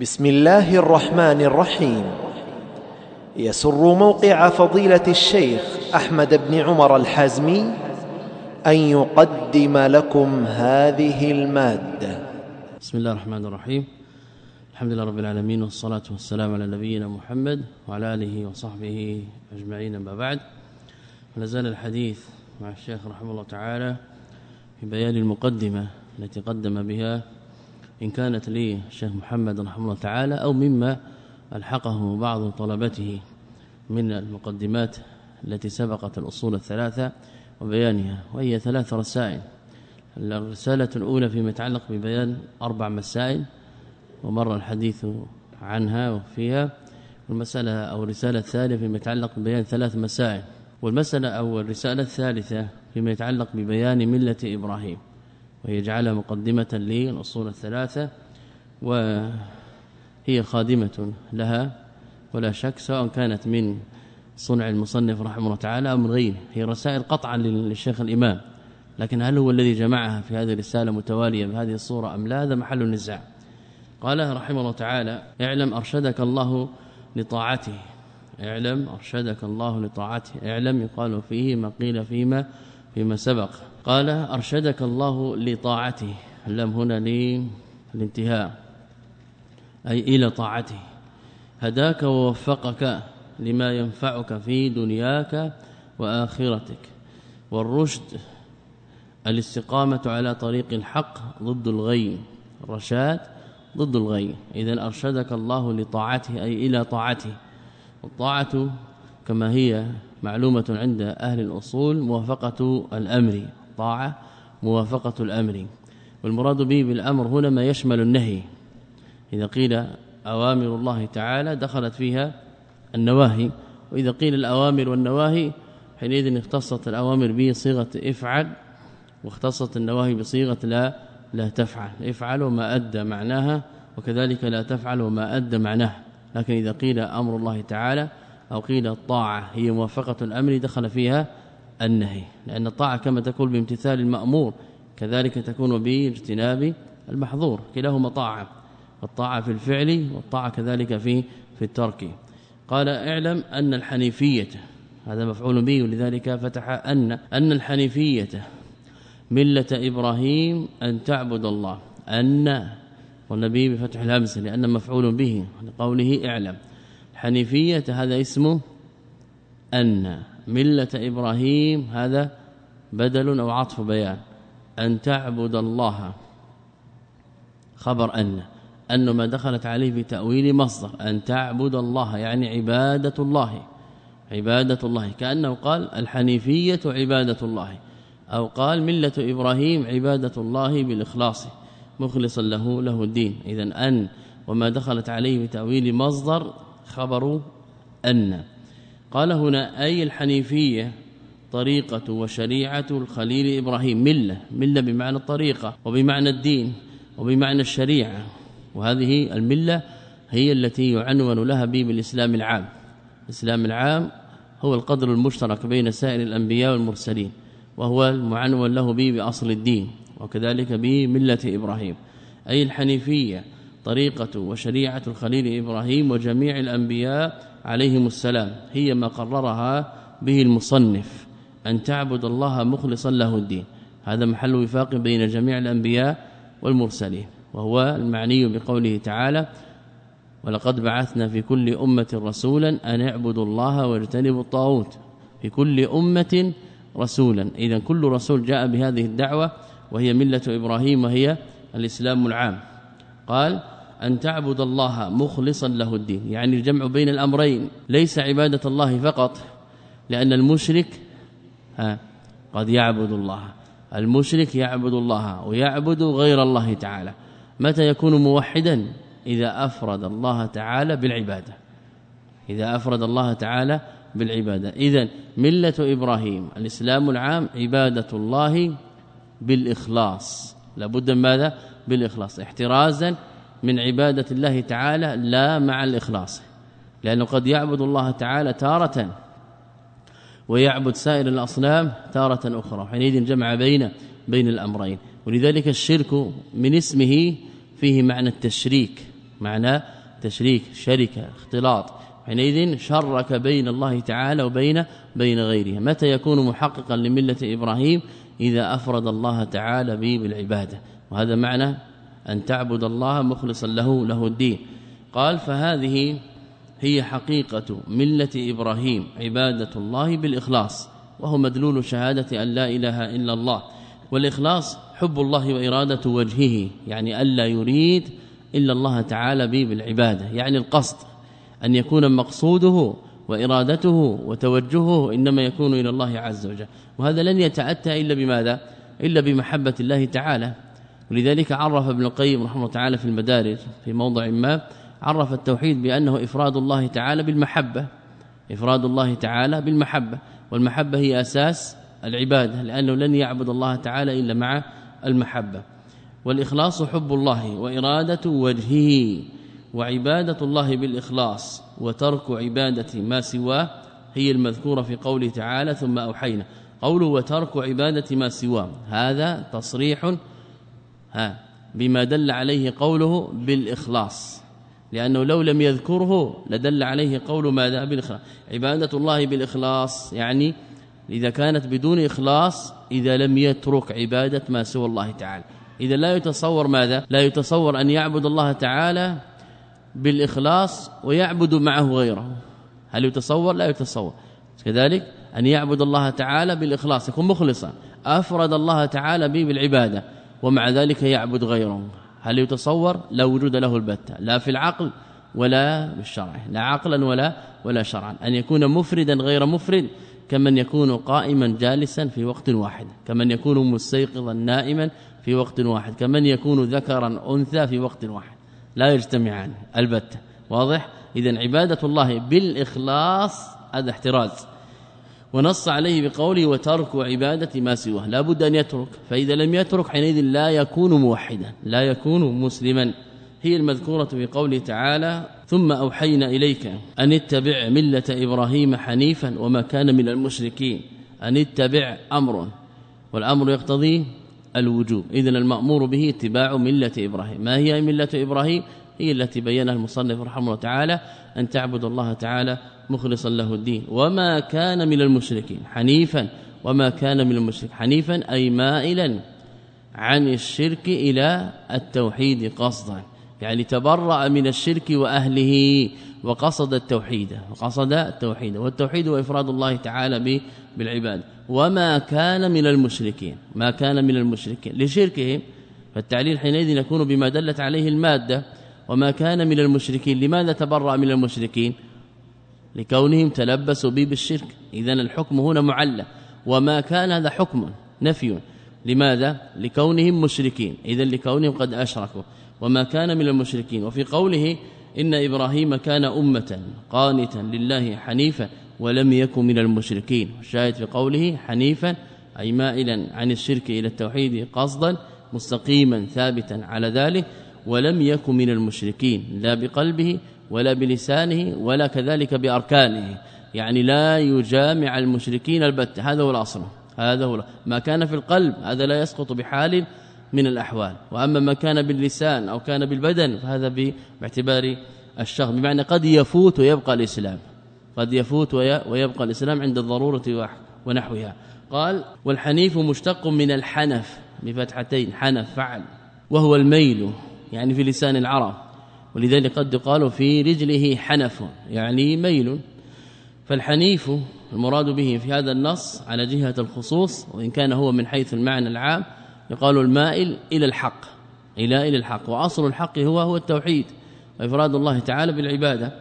بسم الله الرحمن الرحيم. يسر موقع فضيلة الشيخ أحمد بن عمر الحازمي أن يقدم لكم هذه المادة. بسم الله الرحمن الرحيم. الحمد لله رب العالمين والصلاة والسلام على نبينا محمد وعلى آله وصحبه أجمعين أما بعد. ولازال الحديث مع الشيخ رحمه الله تعالى في بيان المقدمة التي قدم بها إن كانت لي الشيخ محمد رحمه الله تعالى أو مما الحقه بعض طلبته من المقدمات التي سبقت الأصول الثلاثة وبيانها وهي ثلاث رسائل. الرسالة الأولى فيما يتعلق ببيان أربع مسائل ومر الحديث عنها وفيها. والمسألة أو الرسالة الثانية فيما يتعلق ببيان ثلاث مسائل. والمسألة أو الرسالة الثالثة فيما يتعلق ببيان ملة إبراهيم. ويجعلها مقدمة للأصول الثلاثة وهي خادمة لها ولا شك سواء كانت من صنع المصنف رحمه الله تعالى أو من غيره. هي رسائل قطعا للشيخ الإمام لكن هل هو الذي جمعها في هذه الرسالة متوالية بهذه الصورة أم لا؟ هذا محل النزاع قال رحمه الله تعالى اعلم أرشدك الله لطاعته اعلم أرشدك الله لطاعته اعلم يقال فيه ما قيل فيما فيما سبق. قال أرشدك الله لطاعته اللام هنا للانتهاء أي إلى طاعته هداك ووفقك لما ينفعك في دنياك وآخرتك. والرشد الاستقامة على طريق الحق ضد الغي. الرشاد ضد الغي. اذا أرشدك الله لطاعته أي إلى طاعته. والطاعة كما هي معلومة عند أهل الأصول موافقة الأمر. طاعة موافقة الأمر. والمراد به بالأمر هنا ما يشمل النهي. إذا قيل أوامر الله تعالى دخلت فيها النواهي. وإذا قيل الأوامر والنواهي حينئذ اختصت الأوامر بصيغة افعل واختصت النواهي بصيغة لا لا تفعل. افعل وما أدى معناها وكذلك لا تفعل وما أدى معناها. لكن إذا قيل أمر الله تعالى أو قيل الطاعة هي موافقة الأمر دخل فيها النهي لأن الطاعة كما تكون بامتثال المأمور كذلك تكون باجتناب المحظور كلاهما طاعة الطاعه في الفعل والطاعة كذلك في في الترك. قال اعلم أن الحنيفية هذا مفعول به ولذلك فتح أن أن الحنيفية ملة إبراهيم أن تعبد الله. أن والنبي بفتح الهمزه لأن مفعول به لقوله اعلم. حنيفية هذا اسمه أن. ملة إبراهيم هذا بدل أو عطف بيان. أن تعبد الله. خبر أن أن ما دخلت عليه بتأويل مصدر. أن تعبد الله يعني عبادة الله. عبادة الله. كأنه قال الحنيفية عبادة الله. أو قال ملة إبراهيم عبادة الله بالإخلاص. مخلصا له له الدين. اذا أن وما دخلت عليه بتاويل مصدر خبر أن. قال هنا أي الحنيفية طريقة وشريعة الخليل إبراهيم ملة ملة بمعنى الطريقة وبمعنى الدين وبمعنى الشريعة وهذه الملة هي التي يعنون لها بالإسلام العام. الإسلام العام هو القدر المشترك بين سائر الأنبياء والمرسلين وهو المعنون له به بأصل الدين وكذلك بمله إبراهيم. أي الحنيفية طريقة وشريعة الخليل إبراهيم وجميع الأنبياء عليهم السلام هي ما قررها به المصنف أن تعبد الله مخلصا له الدين. هذا محل وفاق بين جميع الأنبياء والمرسلين وهو المعني بقوله تعالى ولقد بعثنا في كل أمة رسولا أن اعبدوا الله واجتنبوا الطاغوت. في كل أمة رسولا. اذا كل رسول جاء بهذه الدعوة وهي ملة إبراهيم وهي الإسلام العام. قال أن تعبد الله مخلصا له الدين. يعني الجمع بين الأمرين. ليس عبادة الله فقط لأن المشرك قد يعبد الله. المشرك يعبد الله ويعبد غير الله تعالى. متى يكون موحدا؟ إذا أفرد الله تعالى بالعبادة. إذا أفرد الله تعالى بالعبادة. إذا ملة إبراهيم الإسلام العام عبادة الله بالإخلاص. لابد من ماذا؟ بالإخلاص. احترازا من عبادة الله تعالى لا مع الإخلاص لأنه قد يعبد الله تعالى تارة ويعبد سائر الأصنام تارة أخرى حينئذ جمع بين بين الأمرين. ولذلك الشرك من اسمه فيه معنى التشريك معناه تشريك شركه اختلاط. حينئذ شرك بين الله تعالى وبين بين غيره. متى يكون محققا لملة إبراهيم؟ إذا أفرد الله تعالى به بالعبادة. وهذا معنى أن تعبد الله مخلصا له له الدين. قال فهذه هي حقيقة ملة إبراهيم عبادة الله بالإخلاص وهو مدلول شهادة أن لا إله إلا الله. والإخلاص حب الله وإرادة وجهه يعني ألا يريد إلا الله تعالى به بالعبادة يعني القصد أن يكون مقصوده وإرادته وتوجهه إنما يكون إلى الله عز وجل. وهذا لن يتأتى إلا بماذا؟ إلا بمحبة الله تعالى. ولذلك عرف ابن القيم رحمه الله تعالى في المدارج في موضع ما عرف التوحيد بأنه إفراد الله تعالى بالمحبة إفراد الله تعالى بالمحبة والمحبة هي أساس العبادة لأنه لن يعبد الله تعالى إلا مع المحبة. والإخلاص حب الله وإرادة وجهه وعبادة الله بالإخلاص وترك عبادة ما سواه هي المذكورة في قوله تعالى ثم أوحينا قوله وترك عبادة ما سواه هذا تصريح ها بما دل عليه قوله بالإخلاص. لأنه لو لم يذكره لدل عليه قول ماذا؟ بالإخلاص. عبادة الله بالإخلاص يعني إذا كانت بدون إخلاص إذا لم يترك عبادة ما سوى الله تعالى. إذا لا يتصور ماذا؟ لا يتصور أن يعبد الله تعالى بالإخلاص ويعبد معه غيره. هل يتصور؟ لا يتصور. كذلك أن يعبد الله تعالى بالإخلاص يكون مخلصا. أفرد الله تعالى به بالعبادة. ومع ذلك يعبد غيره. هل يتصور؟ لا وجود له البتة. لا في العقل ولا بالشرع. لا عقلا ولا ولا شرعا. أن يكون مفردا غير مفرد كمن يكون قائما جالسا في وقت واحد. كمن يكون مستيقظا نائما في وقت واحد. كمن يكون ذكرا أنثى في وقت واحد. لا يجتمعان. البتة. واضح؟ اذا عبادة الله بالإخلاص هذا احتراز. ونص عليه بقوله وترك عبادة ما سواه. لا بد أن يترك. فإذا لم يترك حينئذ لا يكون موحدا لا يكون مسلما. هي المذكورة في قوله تعالى ثم أوحينا إليك أن اتبع ملة إبراهيم حنيفا وما كان من المشركين. أن اتبع أمر. والأمر يقتضي الوجوب. اذا المأمور به اتباع ملة إبراهيم. ما هي ملة إبراهيم؟ هي التي بينها المصنف رحمه الله تعالى أن تعبد الله تعالى مخلصا له الدين. وما كان من المشركين حنيفا وما كان من المشرك حنيفا أي مائلا عن الشرك إلى التوحيد قصدا. يعني تبرأ من الشرك وأهله وقصد التوحيد وقصد التوحيد. والتوحيد هو إفراد الله تعالى بالعباد. وما كان من المشركين ما كان من المشركين لشركهم فالتعليل حينئذ يكون بما دلت عليه المادة. وما كان من المشركين. لماذا تبرأ من المشركين؟ لكونهم تلبسوا به بالشرك. اذا الحكم هنا معلق. وما كان هذا حكم نفي. لماذا؟ لكونهم مشركين. اذا لكونهم قد أشركوا. وما كان من المشركين. وفي قوله إن إبراهيم كان أمة قانتا لله حنيفا ولم يكن من المشركين. الشاهد في قوله حنيفا أي مائلا عن الشرك إلى التوحيد قصدا مستقيما ثابتا على ذلك. ولم يكن من المشركين لا بقلبه ولا بلسانه ولا كذلك بأركانه. يعني لا يجامع المشركين البتة هذا هو الأصل. هذا هو ما كان في القلب هذا لا يسقط بحال من الأحوال. وأما ما كان باللسان أو كان بالبدن فهذا باعتبار الشخص بمعنى قد يفوت ويبقى الإسلام. قد يفوت ويبقى الإسلام عند الضرورة ونحوها. قال والحنيف مشتق من الحنف. بفتحتين حنف فعل. وهو الميل. يعني في لسان العرب. ولذلك قد يقال في رجله حنف يعني ميل. فالحنيف المراد به في هذا النص على جهة الخصوص وإن كان هو من حيث المعنى العام يقال المائل إلى الحق إلى إلى الحق. وأصل الحق هو هو التوحيد وإفراد الله تعالى بالعبادة.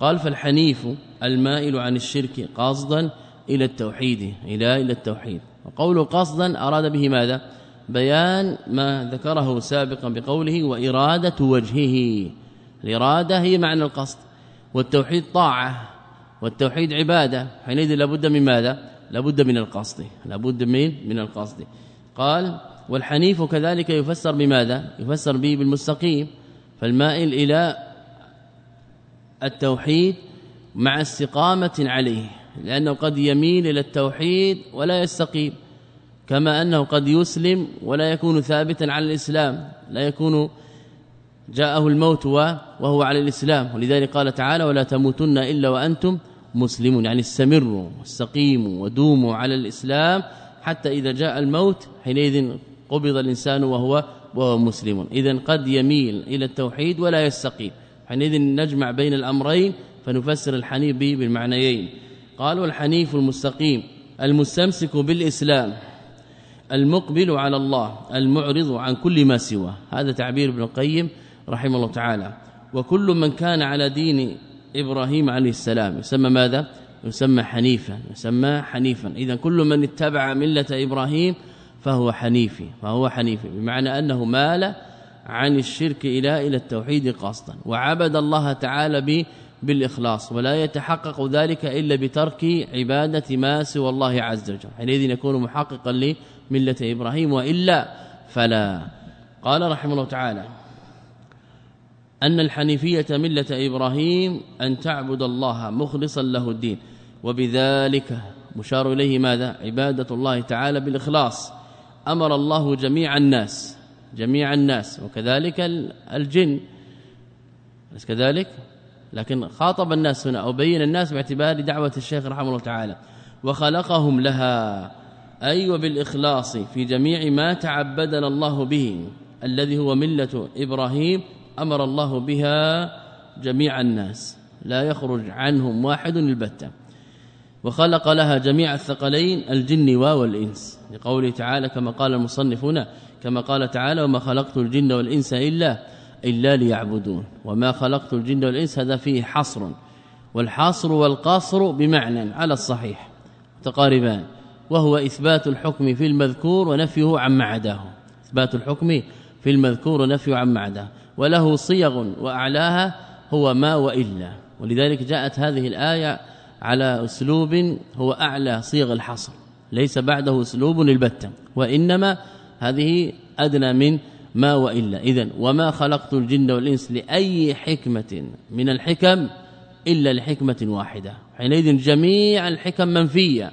قال فالحنيف المائل عن الشرك قاصدا إلى التوحيد إلى إلى التوحيد. وقوله قصدا أراد به ماذا؟ بيان ما ذكره سابقا بقوله وإرادة وجهه. الإرادة هي معنى القصد والتوحيد طاعة والتوحيد عبادة. حينئذ لابد من ماذا؟ لابد من القصد لابد من من القصد. قال والحنيف كذلك يفسر بماذا؟ يفسر به بالمستقيم. فالمائل إلى التوحيد مع استقامة عليه لأنه قد يميل إلى التوحيد ولا يستقيم. كما أنه قد يسلم ولا يكون ثابتا على الإسلام لا يكون جاءه الموت وهو على الإسلام. ولذلك قال تعالى ولا تموتن إلا وأنتم مسلمون. يعني استمروا واستقيموا ودوموا على الإسلام حتى إذا جاء الموت حينئذ قبض الإنسان وهو وهو مسلم اذا قد يميل إلى التوحيد ولا يستقيم. حينئذ نجمع بين الأمرين فنفسر الحنيف بالمعنيين. قالوا الحنيف المستقيم المستمسك بالإسلام. المقبل على الله المعرض عن كل ما سواه. هذا تعبير ابن القيم رحمه الله تعالى. وكل من كان على دين إبراهيم عليه السلام يسمى ماذا؟ يسمى حنيفا يسمى حنيفا. اذا كل من اتبع ملة إبراهيم فهو حنيفي فهو حنيفي. بمعنى أنه مال عن الشرك إلى إلى التوحيد قصدا وعبد الله تعالى به بالإخلاص ولا يتحقق ذلك إلا بترك عبادة ما سوى الله عز وجل. حينئذ يكون محققا لمله إبراهيم وإلا فلا. قال رحمه الله تعالى أن الحنيفية ملة إبراهيم أن تعبد الله مخلصا له الدين وبذلك مشار إليه ماذا؟ عبادة الله تعالى بالإخلاص. أمر الله جميع الناس جميع الناس وكذلك الجن. أليس كذلك؟ لكن خاطب الناس هنا أو بين الناس باعتبار دعوة الشيخ رحمه الله تعالى وخلقهم لها. أي وبالإخلاص في جميع ما تعبدنا الله به الذي هو ملة إبراهيم أمر الله بها جميع الناس لا يخرج عنهم واحد البتة. وخلق لها جميع الثقلين الجن والانس لقوله تعالى كما قال المصنف هنا كما قال تعالى وما خلقت الجن والإنس إلا إلا ليعبدون. وما خلقت الجن والإنس هذا فيه حصر. والحصر والقصر بمعنى على الصحيح. متقاربان. وهو إثبات الحكم في المذكور ونفيه عما عداه إثبات الحكم في المذكور ونفيه عما عداه وله صيغ وأعلاها هو ما وإلا. ولذلك جاءت هذه الآية على أسلوب هو أعلى صيغ الحصر. ليس بعده أسلوب البتة وإنما هذه أدنى من ما وإلا. اذا وما خلقت الجن والإنس لأي حكمة من الحكم إلا لحكمة واحدة. حينئذ جميع الحكم منفية.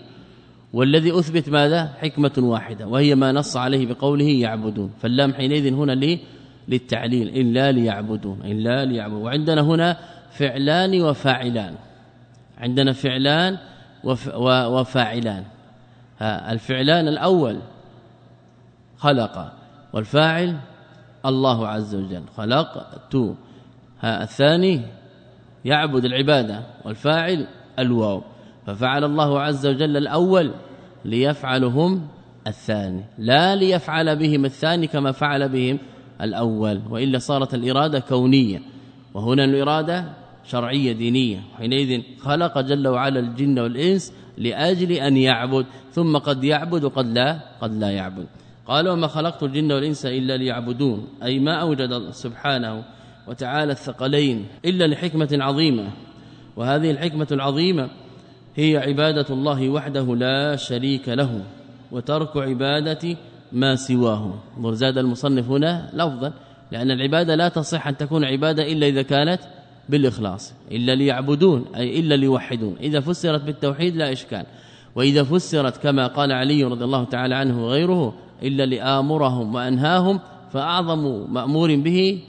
والذي أثبت ماذا؟ حكمة واحدة وهي ما نص عليه بقوله يعبدون. فاللام حينئذ هنا ليه للتعليل الا ليعبدون الا ليعبدون. وعندنا هنا فعلان وفاعلان. عندنا فعلان وفاعلان. الفعلان الأول خلق والفاعل الله عز وجل خلقت. الثاني يعبد العبادة والفاعل الواو. ففعل الله عز وجل الأول ليفعلهم الثاني. لا ليفعل بهم الثاني كما فعل بهم الأول وإلا صارت الإرادة كونية. وهنا الإرادة شرعية دينية. حينئذ خلق جل وعلا الجن والإنس لأجل أن يعبد ثم قد يعبد وقد لا قد لا يعبد. قال وما خلقت الجن والإنس إلا ليعبدون. أي ما أوجد سبحانه وتعالى الثقلين إلا لحكمة عظيمة. وهذه الحكمة العظيمة هي عبادة الله وحده لا شريك له وترك عبادة ما سواه. مرزاد المصنف هنا لفظا لأن العبادة لا تصح أن تكون عبادة إلا إذا كانت بالإخلاص إلا ليعبدون أي إلا ليوحدون. إذا فسرت بالتوحيد لا إشكال. وإذا فسرت كما قال علي رضي الله تعالى عنه وغيره إلا لآمرهم وأنهاهم فأعظم مأمور به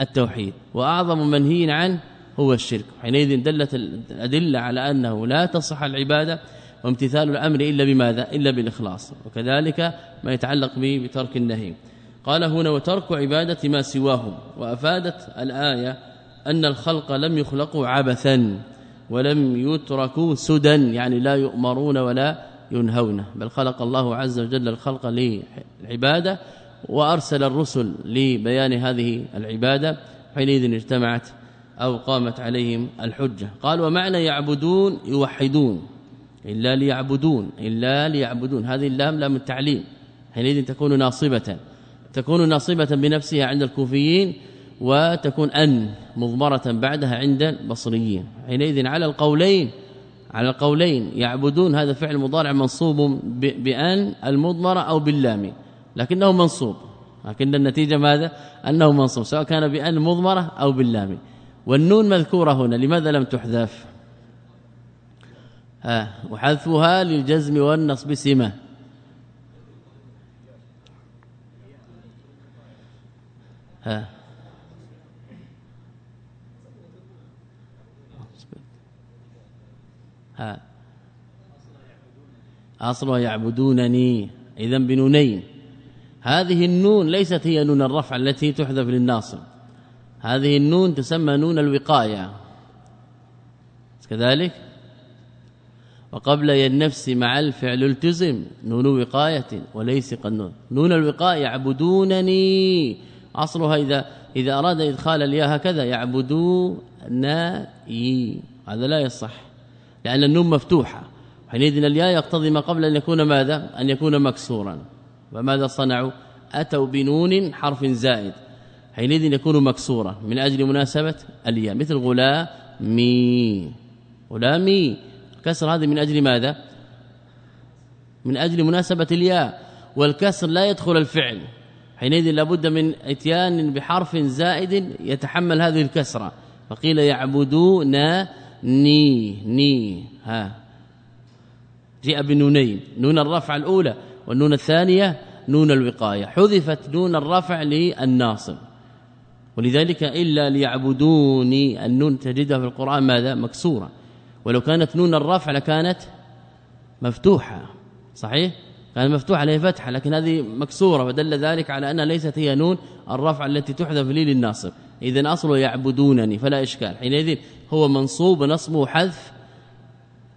التوحيد. وأعظم منهي عنه هو الشرك. حينئذ دلت الأدلة على أنه لا تصح العبادة وامتثال الأمر إلا بماذا؟ إلا بالإخلاص. وكذلك ما يتعلق به بترك النهي. قال هنا وترك عبادة ما سواه وأفادت الآية أن الخلق لم يخلقوا عبثا ولم يتركوا سدى يعني لا يؤمرون ولا ينهون. بل خلق الله عز وجل الخلق للعبادة وأرسل الرسل لبيان هذه العبادة. حينئذ اجتمعت أو قامت عليهم الحجة. قال ومعنى يعبدون يوحدون إلا ليعبدون إلا ليعبدون. هذه اللام لام التعليم حينئذ تكون ناصبة تكون ناصبة بنفسها عند الكوفيين وتكون أن مضمرة بعدها عند البصريين. حينئذ على القولين على القولين يعبدون. هذا فعل مضارع منصوب بأن المضمرة أو باللام لكنه منصوب. لكن النتيجة ماذا؟ أنه منصوب سواء كان بأن المضمره أو باللام. والنون مذكورة هنا لماذا لم تحذف؟ ها وحذفها للجزم والنصب سمة. ها. ها. اصلها يعبدونني اذا بنونين. هذه النون ليست هي نون الرفع التي تحذف للناصب. هذه النون تسمى نون الوقاية. كذلك؟ وقبل النفس مع الفعل التزم نون وقاية وليس قنون نون الوقاية يعبدونني. أصلها إذا إذا أراد إدخال الياء هكذا يعبدونني. هذا لا يصح لأن النون مفتوحة. حينئذ الياء يقتضي ما قبل أن يكون ماذا؟ أن يكون مكسورا. فماذا صنعوا؟ أتوا بنون حرف زائد. حينئذ يكون مكسورا. من أجل مناسبة الياء. مثل غلامي غلامي كسر هذه من أجل ماذا؟ من أجل مناسبة الياء. والكسر لا يدخل الفعل. حينئذ لابد من إتيان بحرف زائد يتحمل هذه الكسرة. فقيل يعبدون ني. ني. ها. جاء بنونين. نون الرفع الأولى والنون الثانية نون الوقاية. حذفت نون الرفع للناصب. ولذلك إلا ليعبدوني النون تجدها في القرآن ماذا؟ مكسورة. ولو كانت نون الرفع لكانت مفتوحة صحيح؟ كانت مفتوحة عليها فتحة لكن هذه مكسورة فدل ذلك على أنها ليست هي نون الرفع التي تحذف للناصب. اذا اصله يعبدونني فلا إشكال. حينئذ هو منصوب نصبه حذف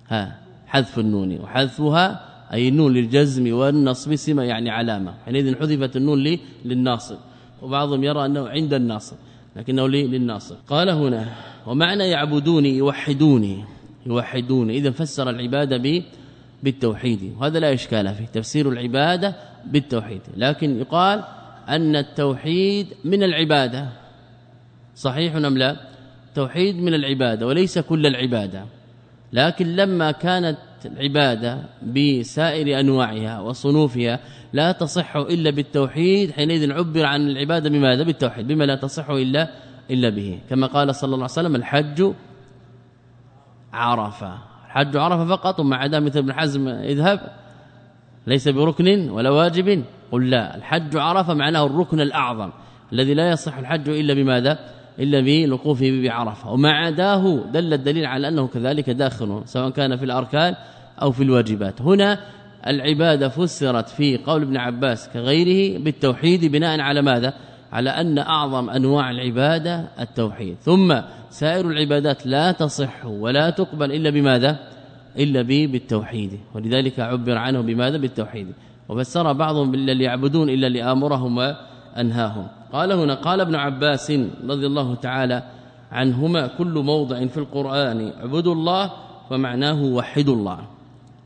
ها حذف النون وحذفها أي النون للجزم والنصب سمة يعني علامة. حينئذ حذفت النون لي للناصب. وبعضهم يرى أنه عند الناصب لكنه لي للناصب قال هنا ومعنى يعبدوني يوحدوني يوحدوني. اذا فسر العباده ب بالتوحيد. وهذا لا إشكال فيه تفسير العبادة بالتوحيد. لكن يقال أن التوحيد من العبادة. صحيح أم لا؟ توحيد من العبادة وليس كل العبادة. لكن لما كانت العبادة بسائر أنواعها وصنوفها لا تصح إلا بالتوحيد حينئذ عبر عن العبادة بماذا؟ بالتوحيد بما لا تصح إلا إلا به. كما قال صلى الله عليه وسلم الحج عرفة. الحج عرفة فقط ومع عدا مثل ابن حزم اذهب ليس بركن ولا واجب. قل لا الحج عرفة معناه الركن الأعظم الذي لا يصح الحج إلا بماذا؟ إلا بوقوفه بعرفة. وما عداه دل الدليل على أنه كذلك داخل سواء كان في الأركان أو في الواجبات. هنا العبادة فسرت في قول ابن عباس كغيره بالتوحيد بناء على ماذا؟ على أن أعظم أنواع العبادة التوحيد. ثم سائر العبادات لا تصح ولا تقبل إلا بماذا؟ إلا بالتوحيد. ولذلك عبر عنه بماذا؟ بالتوحيد. وفسر بعضهم بالذي يعبدون إلا لآمرهم وانهاهم قال هنا قال ابن عباس رضي الله تعالى عنهما كل موضع في القرآن اعبدوا الله ومعناه وحدوا الله.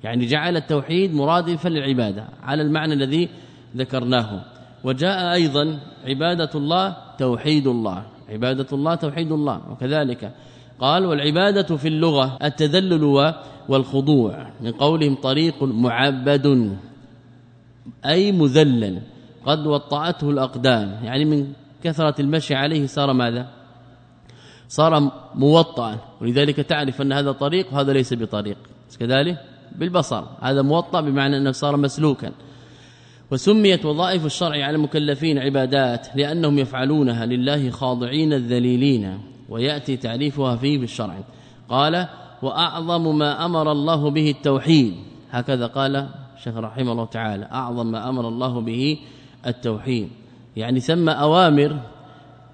يعني جعل التوحيد مرادفا للعبادة على المعنى الذي ذكرناه. وجاء أيضا عبادة الله توحيد الله. عبادة الله توحيد الله وكذلك قال والعبادة في اللغة التذلل والخضوع. من قولهم طريق معبد أي مذلل. قد وطأته الأقدام. يعني من كثرة المشي عليه صار ماذا؟ صار موطئا. ولذلك تعرف أن هذا طريق وهذا ليس بطريق. كذلك بالبصر. هذا موطأ بمعنى أنه صار مسلوكا. وسميت وظائف الشرع على المكلفين عبادات لأنهم يفعلونها لله خاضعين الذليلين. ويأتي تعريفها فيه بالشرع قال وأعظم ما أمر الله به التوحيد. هكذا قال الشيخ رحمه الله تعالى أعظم ما أمر الله به التوحيد. يعني ثم أوامر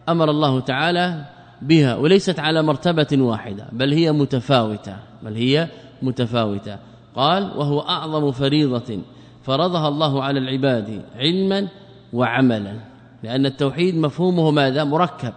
أمر الله تعالى بها وليست على مرتبة واحدة بل هي متفاوتة بل هي متفاوتة. قال وهو أعظم فريضة فرضها الله على العباد علما وعملا. لأن التوحيد مفهومه ماذا؟ مركب.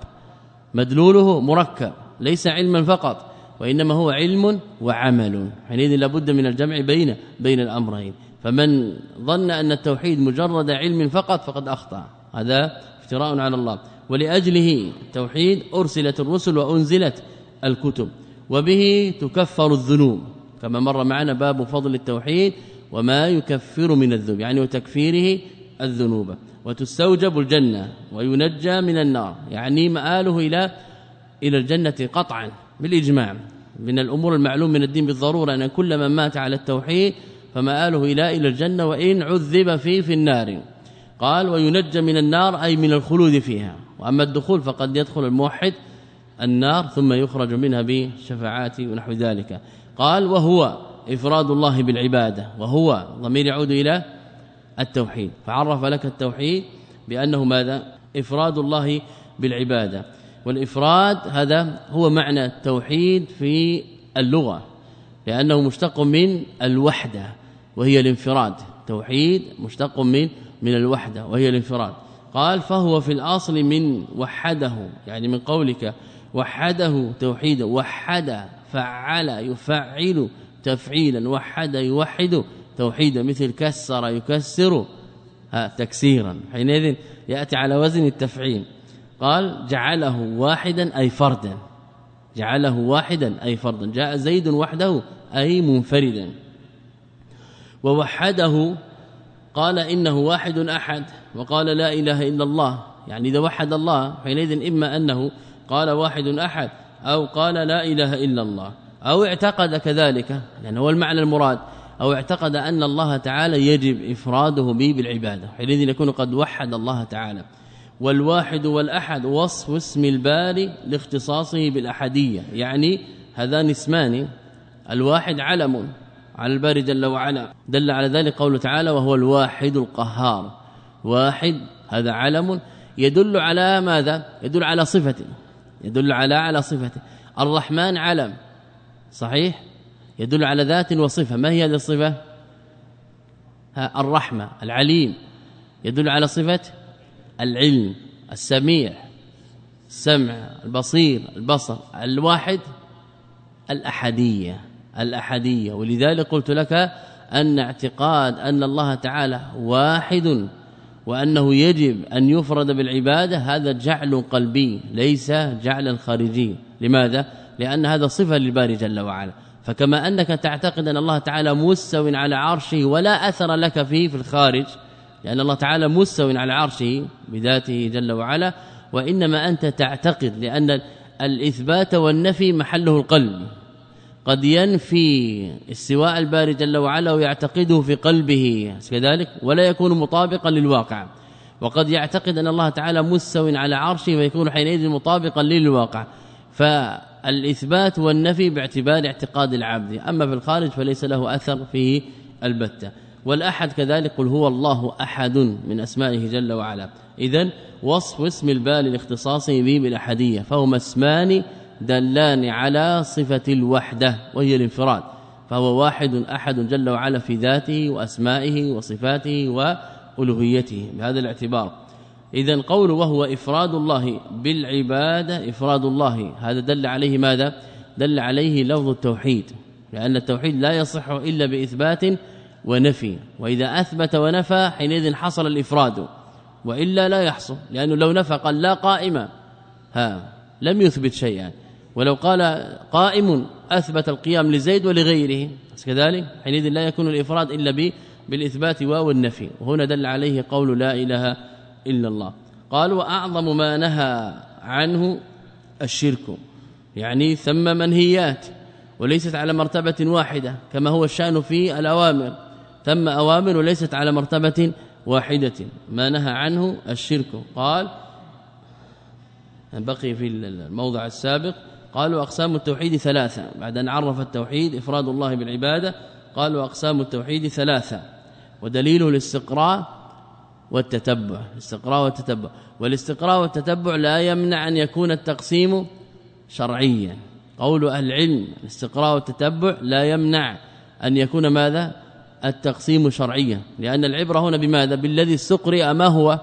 مدلوله مركب ليس علما فقط وإنما هو علم وعمل. حينئذ لابد من الجمع بين بين الأمرين. فمن ظن أن التوحيد مجرد علم فقط فقد أخطأ. هذا افتراء على الله. ولأجله التوحيد أرسلت الرسل وأنزلت الكتب وبه تكفر الذنوب. كما مر معنا باب فضل التوحيد وما يكفر من الذنوب يعني وتكفيره الذنوب. وتستوجب الجنة وينجى من النار يعني مآله إلى إلى الجنة قطعا بالإجماع. من الأمور المعلوم من الدين بالضرورة أن كل من مات على التوحيد فمآله إلى إلى الجنة وإن عذب فيه في النار. قال وينجى من النار أي من الخلود فيها. وأما الدخول فقد يدخل الموحد النار ثم يخرج منها بشفاعات ونحو ذلك. قال وهو إفراد الله بالعبادة وهو ضمير يعود إلى التوحيد. فعرف لك التوحيد بأنه ماذا؟ إفراد الله بالعبادة. والإفراد هذا هو معنى التوحيد في اللغة لأنه مشتق من الوحدة. وهي الانفراد. توحيد مشتق من من الوحدة وهي الانفراد. قال فهو في الأصل من وحده يعني من قولك وحده توحيدا وحد فعل يفعل تفعيلا وحد يوحد توحيدا مثل كسر يكسر تكسيرا. حينئذ يأتي على وزن التفعيل. قال جعله واحدا أي فردا. جعله واحدا أي فردا. جاء زيد وحده أي منفردا. ووحده قال إنه واحد أحد وقال لا إله إلا الله. يعني إذا وحد الله حينئذ إما أنه قال واحد أحد أو قال لا إله إلا الله أو اعتقد كذلك. لأنه هو المعنى المراد أو اعتقد أن الله تعالى يجب إفراده به بالعبادة. حينئذ يكون قد وحد الله تعالى. والواحد والأحد وصف اسم الباري لاختصاصه بالأحدية. يعني هذان اسمان الواحد علم على الباري جل وعلا. دل على ذلك قوله تعالى وهو الواحد القهار. واحد هذا علم يدل على ماذا؟ يدل على صفته يدل على على صفته الرحمن علم. صحيح؟ يدل على ذات وصفة. ما هي هذه الصفة؟ الرحمة العليم. يدل على صفة العلم السميع السمع البصير البصر. الواحد الأحدية. الأحدية. ولذلك قلت لك أن اعتقاد أن الله تعالى واحد وأنه يجب أن يفرد بالعبادة هذا جعل قلبي ليس جعلا خارجي لماذا؟ لأن هذا صفة للباري جل وعلا. فكما أنك تعتقد أن الله تعالى مستو على عرشه ولا أثر لك فيه في الخارج لأن الله تعالى مستو على عرشه بذاته جل وعلا وإنما أنت تعتقد لأن الإثبات والنفي محله القلب. قد ينفي استواء الباري جل وعلا ويعتقده في قلبه كذلك؟ ولا يكون مطابقا للواقع. وقد يعتقد أن الله تعالى مستو على عرشه ويكون حينئذ مطابقا للواقع. فالإثبات والنفي باعتبار اعتقاد العبد. أما في الخارج فليس له أثر فيه البتة. والأحد كذلك قل هو الله أحد من أسمائه جل وعلا. اذا وصف اسم البال لاختصاصه به بالاحديه فهما اسمان دلان على صفة الوحدة وهي الانفراد. فهو واحد أحد جل وعلا في ذاته وأسمائه وصفاته وألوهيته. بهذا الاعتبار. إذا قول وهو إفراد الله بالعبادة إفراد الله. هذا دل عليه ماذا؟ دل عليه لفظ التوحيد. لأن التوحيد لا يصح إلا بإثبات ونفي. وإذا أثبت ونفى حينئذ حصل الإفراد. وإلا لا يحصل لأنه لو نفى قال لا قائمه ها لم يثبت شيئا. ولو قال قائم أثبت القيام لزيد ولغيره كذلك؟ حينئذ لا يكون الإفراد إلا ب بالإثبات واو النفي. وهنا دل عليه قول لا إله إلا الله. قال وأعظم ما نهى عنه الشرك يعني ثم منهيات وليست على مرتبة واحدة كما هو الشأن في الأوامر. ثم أوامر ليست على مرتبة واحدة. ما نهى عنه الشرك. قال بقي في الموضع السابق قالوا أقسام التوحيد ثلاثة. بعد أن عرف التوحيد إفراد الله بالعبادة قالوا أقسام التوحيد ثلاثة. ودليله الاستقراء والتتبع. الاستقراء والتتبع. والاستقراء والتتبع لا يمنع أن يكون التقسيم شرعيا. قول أهل العلم الاستقراء والتتبع لا يمنع أن يكون ماذا؟ التقسيم شرعيا. لأن العبرة هنا بماذا؟ بالذي استقرئ ما هو؟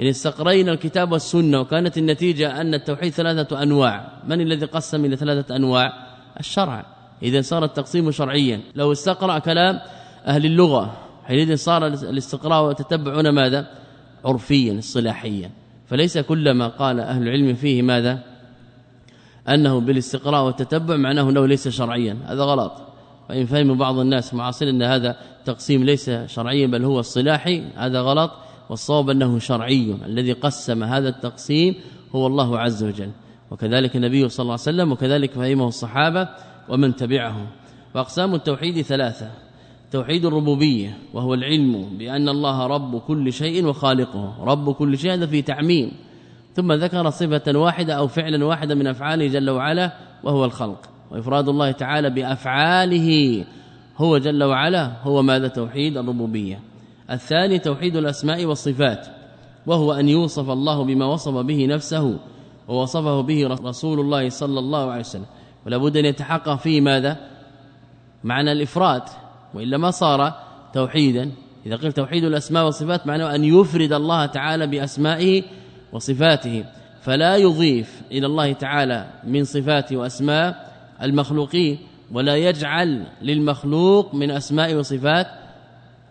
ان استقرينا الكتاب والسنة وكانت النتيجة أن التوحيد ثلاثة أنواع. من الذي قسم إلى ثلاثة أنواع؟ الشرع. إذا صار التقسيم شرعيا. لو استقرأ كلام أهل اللغة حينئذ صار الاستقراء والتتبع هنا ماذا؟ عرفيا اصطلاحيا. فليس كلما قال أهل العلم فيه ماذا؟ أنه بالاستقراء والتتبع معناه أنه ليس شرعيا. هذا غلط. فإن فهم بعض الناس معاصر أن هذا تقسيم ليس شرعيا بل هو الصلاحي هذا غلط. والصواب أنه شرعي الذي قسم هذا التقسيم هو الله عز وجل. وكذلك النبي صلى الله عليه وسلم وكذلك فهمه الصحابة ومن تبعهم. وأقسام التوحيد ثلاثة توحيد الربوبية وهو العلم بأن الله رب كل شيء وخالقه. رب كل شيء هذا في تعميم. ثم ذكر صفة واحدة أو فعلا واحدا من أفعاله جل وعلا وهو الخلق. وإفراد الله تعالى بأفعاله هو جل وعلا هو ماذا؟ توحيد الربوبية. الثاني توحيد الأسماء والصفات وهو أن يوصف الله بما وصف به نفسه ووصفه به رسول الله صلى الله عليه وسلم. ولا بد أن يتحقق فيه ماذا؟ معنى الإفراد وإلا ما صار توحيدا. إذا قلت توحيد الأسماء والصفات معناه أن يفرد الله تعالى بأسمائه وصفاته. فلا يضيف إلى الله تعالى من صفات وأسماء المخلوقين ولا يجعل للمخلوق من أسماء وصفات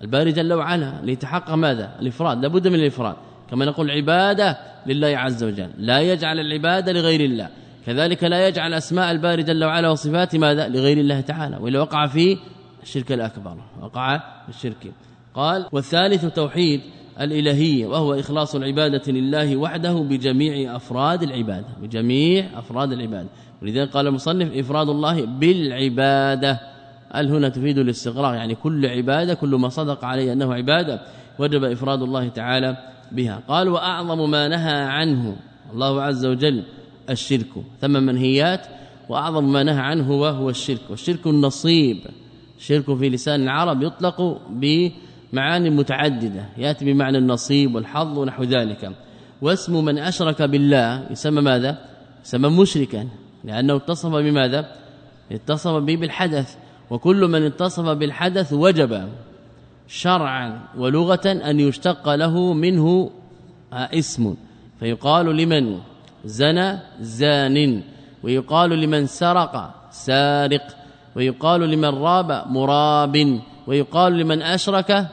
الباري جل وعلا ليتحقق ماذا؟ الإفراد لابد من الإفراد. كما نقول عبادة لله عز وجل. لا يجعل العبادة لغير الله. كذلك لا يجعل أسماء الباري جل وعلا وصفات ماذا؟ لغير الله تعالى. وإلا وقع في الشرك الأكبر وقع في الشرك. قال والثالث توحيد الإلهية وهو إخلاص العبادة لله وحده بجميع أفراد العبادة. بجميع أفراد العبادة. ولذلك قال المصنف إفراد الله بالعبادة. ال هنا تفيد الاستغراق يعني كل عبادة كل ما صدق عليه أنه عبادة وجب إفراد الله تعالى بها. قال وأعظم ما نهى عنه الله عز وجل الشرك ثم منهيات وأعظم ما نهى عنه وهو الشرك. والشرك النصيب الشرك في لسان العرب يطلق بمعاني متعددة يأتي بمعنى النصيب والحظ ونحو ذلك. واسم من أشرك بالله يسمى ماذا؟ يسمى مشركا لأنه اتصف بماذا؟ اتصف به بالحدث. وكل من اتصف بالحدث وجب شرعا ولغة أن يشتق له منه اسم. فيقال لمن؟ زنى زان. ويقال لمن سرق؟ سارق. ويقال لمن راب؟ مراب. ويقال لمن أشرك؟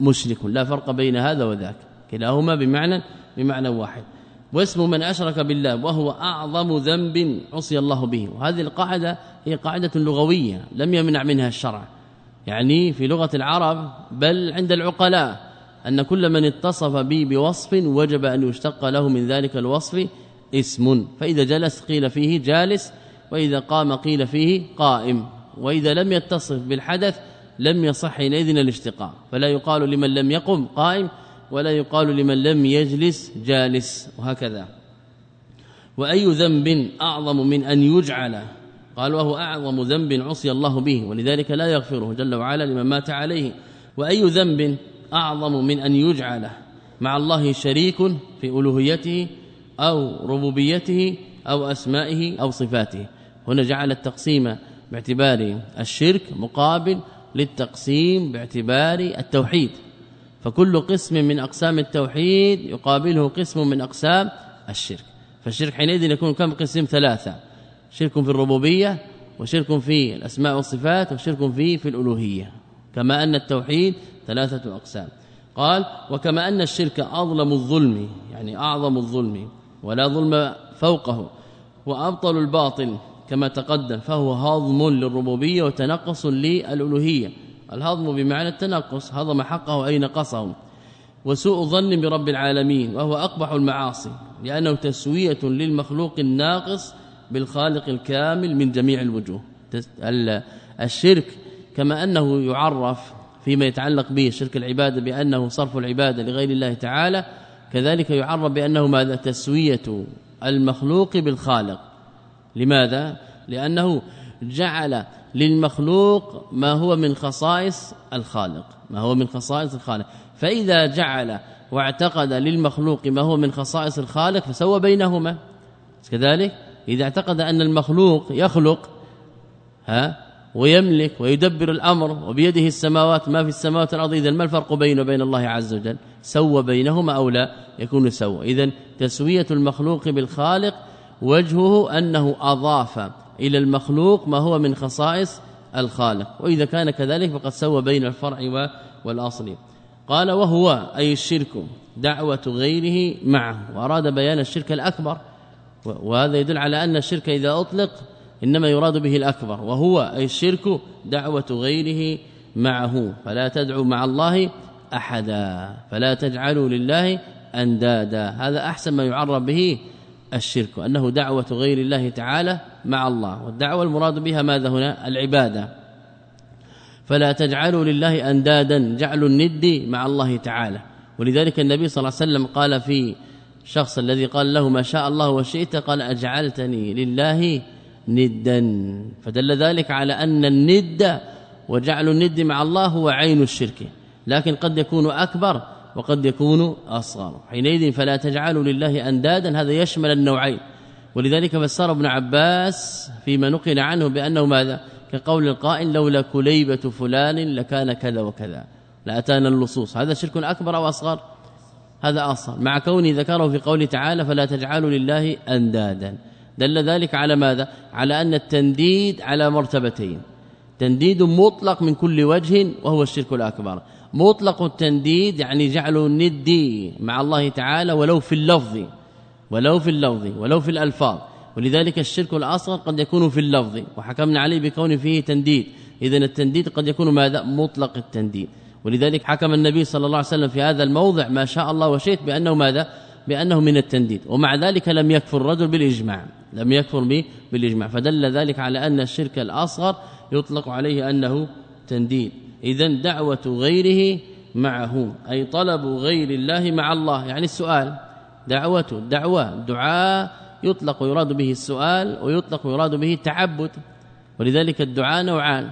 مشرك. لا فرق بين هذا وذاك. كلاهما بمعنى بمعنى واحد. واسم من أشرك بالله وهو أعظم ذنب عصي الله به. وهذه القاعدة هي قاعدة لغوية لم يمنع منها الشرع. يعني في لغة العرب بل عند العقلاء أن كل من اتصف به بوصف وجب أن يشتق له من ذلك الوصف اسم. فإذا جلس قيل فيه جالس وإذا قام قيل فيه قائم. وإذا لم يتصف بالحدث لم يصح حينئذ الاشتقاق فلا يقال لمن لم يقم قائم ولا يقال لمن لم يجلس جالس وهكذا. وأي ذنب أعظم من أن يجعل؟ قال وهو أعظم ذنب عصي الله به ولذلك لا يغفره جل وعلا لمن مات عليه. وأي ذنب أعظم من أن يجعل؟ مع الله شريك في ألوهيته أو ربوبيته أو أسمائه أو صفاته. هنا جعل التقسيم باعتبار الشرك مقابل للتقسيم باعتبار التوحيد. فكل قسم من أقسام التوحيد يقابله قسم من أقسام الشرك. فالشرك حينئذ يكون كم قسم؟ ثلاثة. شرك في الربوبية وشرك في الأسماء والصفات وشرك في في الألوهية. كما أن التوحيد ثلاثة أقسام. قال وكما أن الشرك أظلم الظلم يعني أعظم الظلم ولا ظلم فوقه وأبطل الباطل كما تقدم فهو هضم للربوبية وتنقص للألوهية. الهضم بمعنى التنقص هضم حقه أي نقصه. وسوء ظن برب العالمين وهو أقبح المعاصي لأنه تسوية للمخلوق الناقص بالخالق الكامل من جميع الوجوه. الشرك كما أنه يعرف فيما يتعلق به شرك العبادة بأنه صرف العبادة لغير الله تعالى كذلك يعرف بأنه ماذا؟ تسوية المخلوق بالخالق. لماذا؟ لأنه جعل للمخلوق ما هو من خصائص الخالق ما هو من خصائص الخالق. فإذا جعل واعتقد للمخلوق ما هو من خصائص الخالق فسوى بينهما. كذلك إذا اعتقد أن المخلوق يخلق ها ويملك ويدبر الأمر وبيده السماوات ما في السماوات والأرض اذا ما الفرق بينه وبين الله عز وجل؟ سوى بينهما أو لا؟ يكون سوى. اذا تسوية المخلوق بالخالق وجهه أنه أضاف إلى المخلوق ما هو من خصائص الخالق. وإذا كان كذلك فقد سوى بين الفرع والأصل. قال وهو أي الشرك دعوة غيره معه. وأراد بيان الشرك الأكبر. وهذا يدل على أن الشرك إذا أطلق إنما يراد به الأكبر. وهو أي الشرك دعوة غيره معه. فلا تدعوا مع الله أحدا. فلا تجعلوا لله أندادا. هذا أحسن ما يعرب به الشرك. انه دعوة غير الله تعالى مع الله. والدعوة المراد بها ماذا هنا؟ العبادة. فلا تجعلوا لله أندادا جعلوا الند مع الله تعالى. ولذلك النبي صلى الله عليه وسلم قال في الشخص الذي قال له ما شاء الله وشئت قال أجعلتني لله ندا. فدل ذلك على أن الند وجعل الند مع الله هو عين الشرك. لكن قد يكون أكبر وقد يكون أصغر. حينئذ فلا تجعلوا لله أندادا هذا يشمل النوعين. ولذلك فسر ابن عباس فيما نقل عنه بأنه ماذا؟ كقول القائل لولا كليبة فلان لكان كذا وكذا لأتانا اللصوص. هذا شرك أكبر أو أصغر؟ هذا أصغر. مع كونه ذكره في قوله تعالى فلا تجعلوا لله أندادا. دل ذلك على ماذا؟ على أن التنديد على مرتبتين. تنديد مطلق من كل وجه وهو الشرك الأكبر. مطلق التنديد يعني جعل الندي مع الله تعالى ولو في اللفظ. ولو في اللفظ ولو في الألفاظ. ولذلك الشرك الأصغر قد يكون في اللفظ. وحكمنا عليه بكون فيه تنديد. اذا التنديد قد يكون ماذا؟ مطلق التنديد. ولذلك حكم النبي صلى الله عليه وسلم في هذا الموضع ما شاء الله وشئت بأنه ماذا؟ بأنه من التنديد. ومع ذلك لم يكفر الرجل بالإجماع. لم يكفر به بالإجماع. فدل ذلك على أن الشرك الأصغر يطلق عليه أنه تنديد. اذا دعوة غيره معه. أي طلب غير الله مع الله. يعني السؤال دعوة دعوة دعاء يطلق ويراد به السؤال ويطلق ويراد به التعبد. ولذلك الدعاء نوعان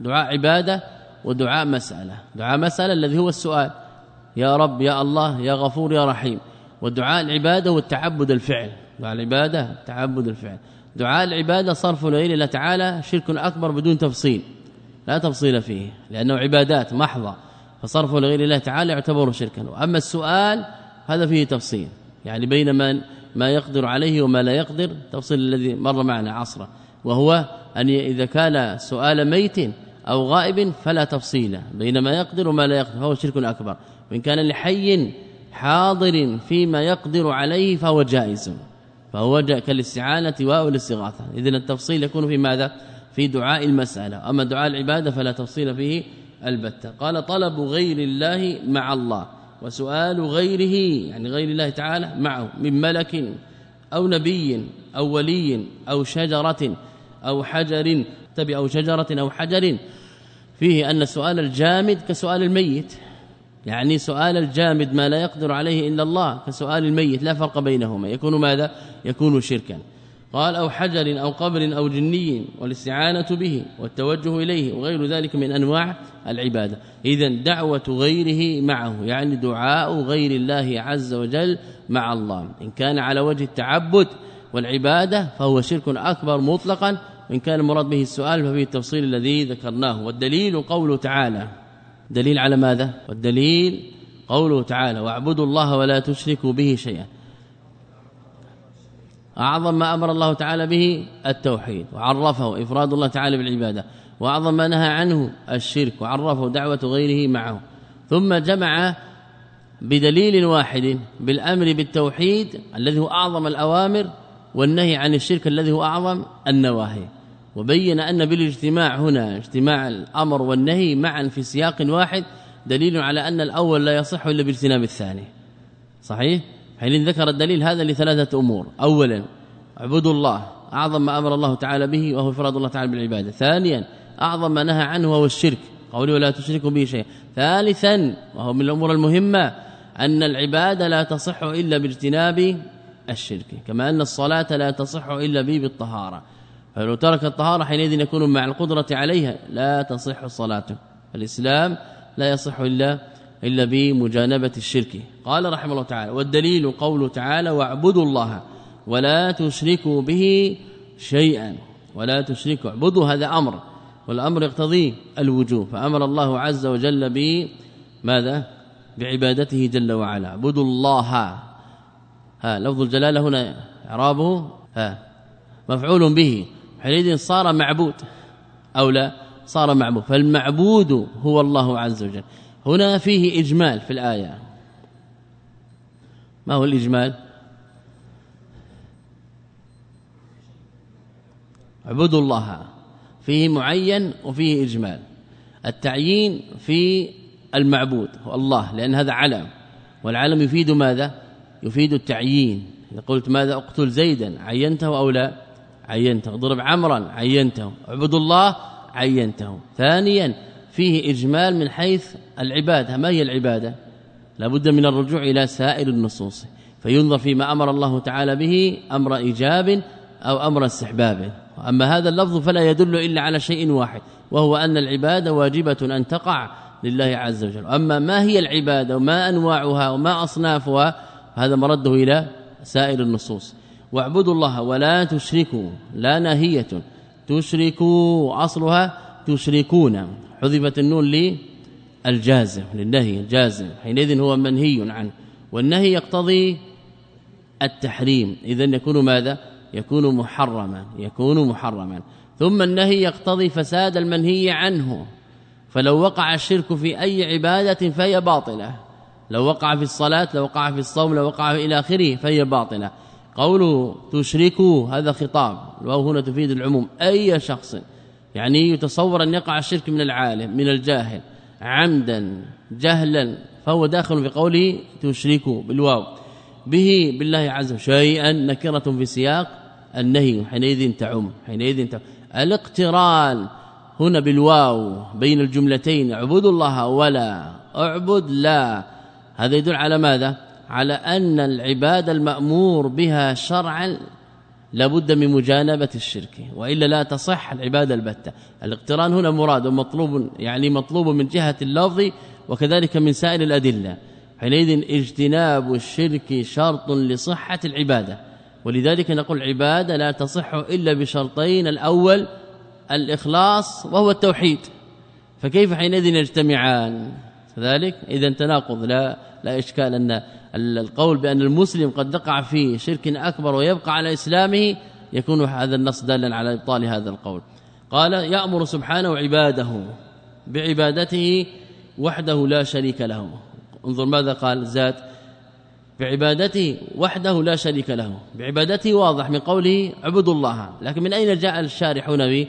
دعاء عبادة ودعاء مسألة. دعاء مسألة الذي هو السؤال. يا رب يا الله يا غفور يا رحيم. ودعاء العبادة والتعبد الفعل. دعاء العبادة تعبد الفعل. دعاء العبادة صرف لغير الله تعالى شرك أكبر بدون تفصيل. لا تفصيل فيه لأنه عبادات محضة. فصرف لغير الله تعالى يعتبر شركا. وأما السؤال هذا فيه تفصيل. يعني بين من ما يقدر عليه وما لا يقدر تفصيل الذي مر معنا عصره. وهو أن إذا كان سؤال ميت أو غائب فلا تفصيل بين ما يقدر وما لا يقدر فهو شرك أكبر. وإن كان لحي حاضر فيما يقدر عليه فهو جائز فهو كالاستعانة والاستغاثه اذا التفصيل يكون في ماذا؟ في دعاء المسألة. أما دعاء العبادة فلا تفصيل فيه البتة. قال طلب غير الله مع الله. وسؤال غيره يعني غير الله تعالى معه من ملك أو نبي أو ولي أو شجرة أو حجر تبي أو شجرة أو حجر. فيه أن سؤال الجامد كسؤال الميت يعني سؤال الجامد ما لا يقدر عليه إلا الله كسؤال الميت لا فرق بينهما. يكون ماذا؟ يكون شركا. قال أو حجر أو قبر أو جني والاستعانة به والتوجه إليه وغير ذلك من أنواع العبادة. إذا دعوة غيره معه يعني دعاء غير الله عز وجل مع الله. إن كان على وجه التعبد والعبادة فهو شرك أكبر مطلقا. وإن كان المراد به السؤال ففيه التفصيل الذي ذكرناه. والدليل قوله تعالى دليل على ماذا؟ والدليل قوله تعالى واعبدوا الله ولا تشركوا به شيئا. أعظم ما أمر الله تعالى به التوحيد وعرفه إفراد الله تعالى بالعبادة وأعظم ما نهى عنه الشرك وعرفه دعوة غيره معه. ثم جمع بدليل واحد بالأمر بالتوحيد الذي هو أعظم الأوامر والنهي عن الشرك الذي هو أعظم النواهي. وبين أن بالاجتماع هنا اجتماع الأمر والنهي معا في سياق واحد دليل على أن الأول لا يصح إلا باجتناب الثاني. صحيح؟ حين ذكر الدليل هذا لثلاثة أمور. اولا اعبدوا الله أعظم ما أمر الله تعالى به وهو افراد الله تعالى بالعبادة. ثانيا أعظم ما نهى عنه وهو الشرك. قوله ولا تشركوا به شيئا. ثالثا وهو من الأمور المهمة أن العبادة لا تصح إلا باجتناب الشرك. كما أن الصلاة لا تصح إلا به بالطهارة. فلو ترك الطهارة حينئذ يكون مع القدرة عليها لا تصح صلاته. الإسلام لا يصح إلا إلا بمجانبة الشرك. قال رحمه الله تعالى والدليل قوله تعالى واعبدوا الله ولا تشركوا به شيئا. ولا تشركوا اعبدوا هذا أمر والأمر يقتضي الوجوب. فأمر الله عز وجل ب ماذا؟ بعبادته جل وعلا. اعبدوا الله. ها لفظ الجلالة هنا إعرابه ها مفعول به. حينئذ صار معبود أو لا؟ صار معبود. فالمعبود هو الله عز وجل. هنا فيه إجمال في الآية. ما هو الإجمال؟ اعبدوا الله. فيه معين وفيه إجمال. التعيين في المعبود هو الله لأن هذا علم. والعلم يفيد ماذا؟ يفيد التعيين. إذا قلت ماذا؟ اقتل زيدا. عينته أو لا؟ عينته. اضرب عمرا. عينته. اعبد الله. عينته. ثانيا فيه إجمال من حيث العبادة. ما هي العبادة؟ لابد من الرجوع إلى سائر النصوص. فينظر فيما أمر الله تعالى به أمر إيجاب أو أمر استحباب. أما هذا اللفظ فلا يدل إلا على شيء واحد وهو أن العبادة واجبة أن تقع لله عز وجل. أما ما هي العبادة وما أنواعها وما أصنافها هذا مرده إلى سائر النصوص. واعبدوا الله ولا تشركوا لا ناهية. تشركوا أصلها تشركون. حذفت النون للجازم للنهي الجازم. حينئذ هو منهي عنه. والنهي يقتضي التحريم. اذا يكون ماذا؟ يكون محرما يكون محرما. ثم النهي يقتضي فساد المنهي عنه. فلو وقع الشرك في أي عبادة فهي باطلة. لو وقع في الصلاة لو وقع في الصوم لو وقع إلى آخره فهي باطلة. قوله تشركوا هذا خطاب. وهو هنا تفيد العموم. أي شخص يعني يتصور أن يقع الشرك من العالم من الجاهل عمدا جهلا فهو داخل في قوله تشركوا بالواو. به بالله عز وجل شيئا نكرة في سياق النهي حينئذ تعم حينئذ تعم. الاقتران هنا بالواو بين الجملتين اعبدوا الله ولا اعبد لا. هذا يدل على ماذا؟ على أن العباده المأمور بها شرعا لابد من مجانبة الشرك وإلا لا تصح العبادة البتة. الاقتران هنا مراد ومطلوب يعني مطلوب من جهة اللفظ وكذلك من سائر الأدلة. حينئذ اجتناب الشرك شرط لصحة العبادة. ولذلك نقول عبادة لا تصح إلا بشرطين الأول الإخلاص وهو التوحيد. فكيف حينئذ يجتمعان؟ كذلك إذا تناقض لا لا إشكال أن القول بأن المسلم قد وقع في شرك أكبر ويبقى على إسلامه يكون هذا النص دالا على إبطال هذا القول. قال يأمر سبحانه عباده بعبادته وحده لا شريك له. انظر ماذا قال زاد بعبادته وحده لا شريك له. بعبادته واضح من قوله اعبدوا الله. لكن من أين جاء الشارحون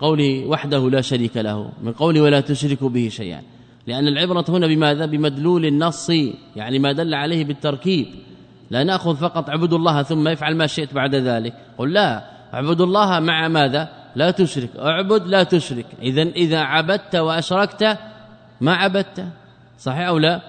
بقوله وحده لا شريك له؟ من قوله ولا تشركوا به شيئا. لأن العبرة هنا بماذا؟ بمدلول النص يعني ما دل عليه بالتركيب. لا نأخذ فقط اعبدوا الله ثم يفعل ما شئت بعد ذلك. قل لا اعبدوا الله مع ماذا؟ لا تشرك. اعبد لا تشرك. اذا إذا عبدت وأشركت ما عبدت؟ صحيح أو لا؟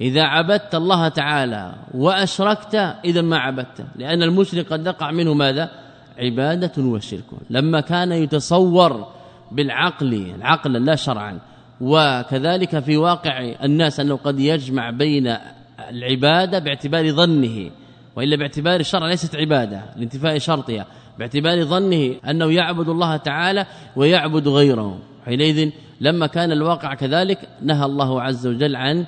إذا عبدت الله تعالى وأشركت اذا ما عبدت. لأن المشرك قد يقع منه ماذا؟ عبادة وشرك. لما كان يتصور بالعقل عقلا لا شرعا. وكذلك في واقع الناس أنه قد يجمع بين العبادة باعتبار ظنه وإلا باعتبار الشرع ليست عبادة لانتفاء شرطها باعتبار ظنه أنه يعبد الله تعالى ويعبد غيره. حينئذ لما كان الواقع كذلك نهى الله عز وجل عن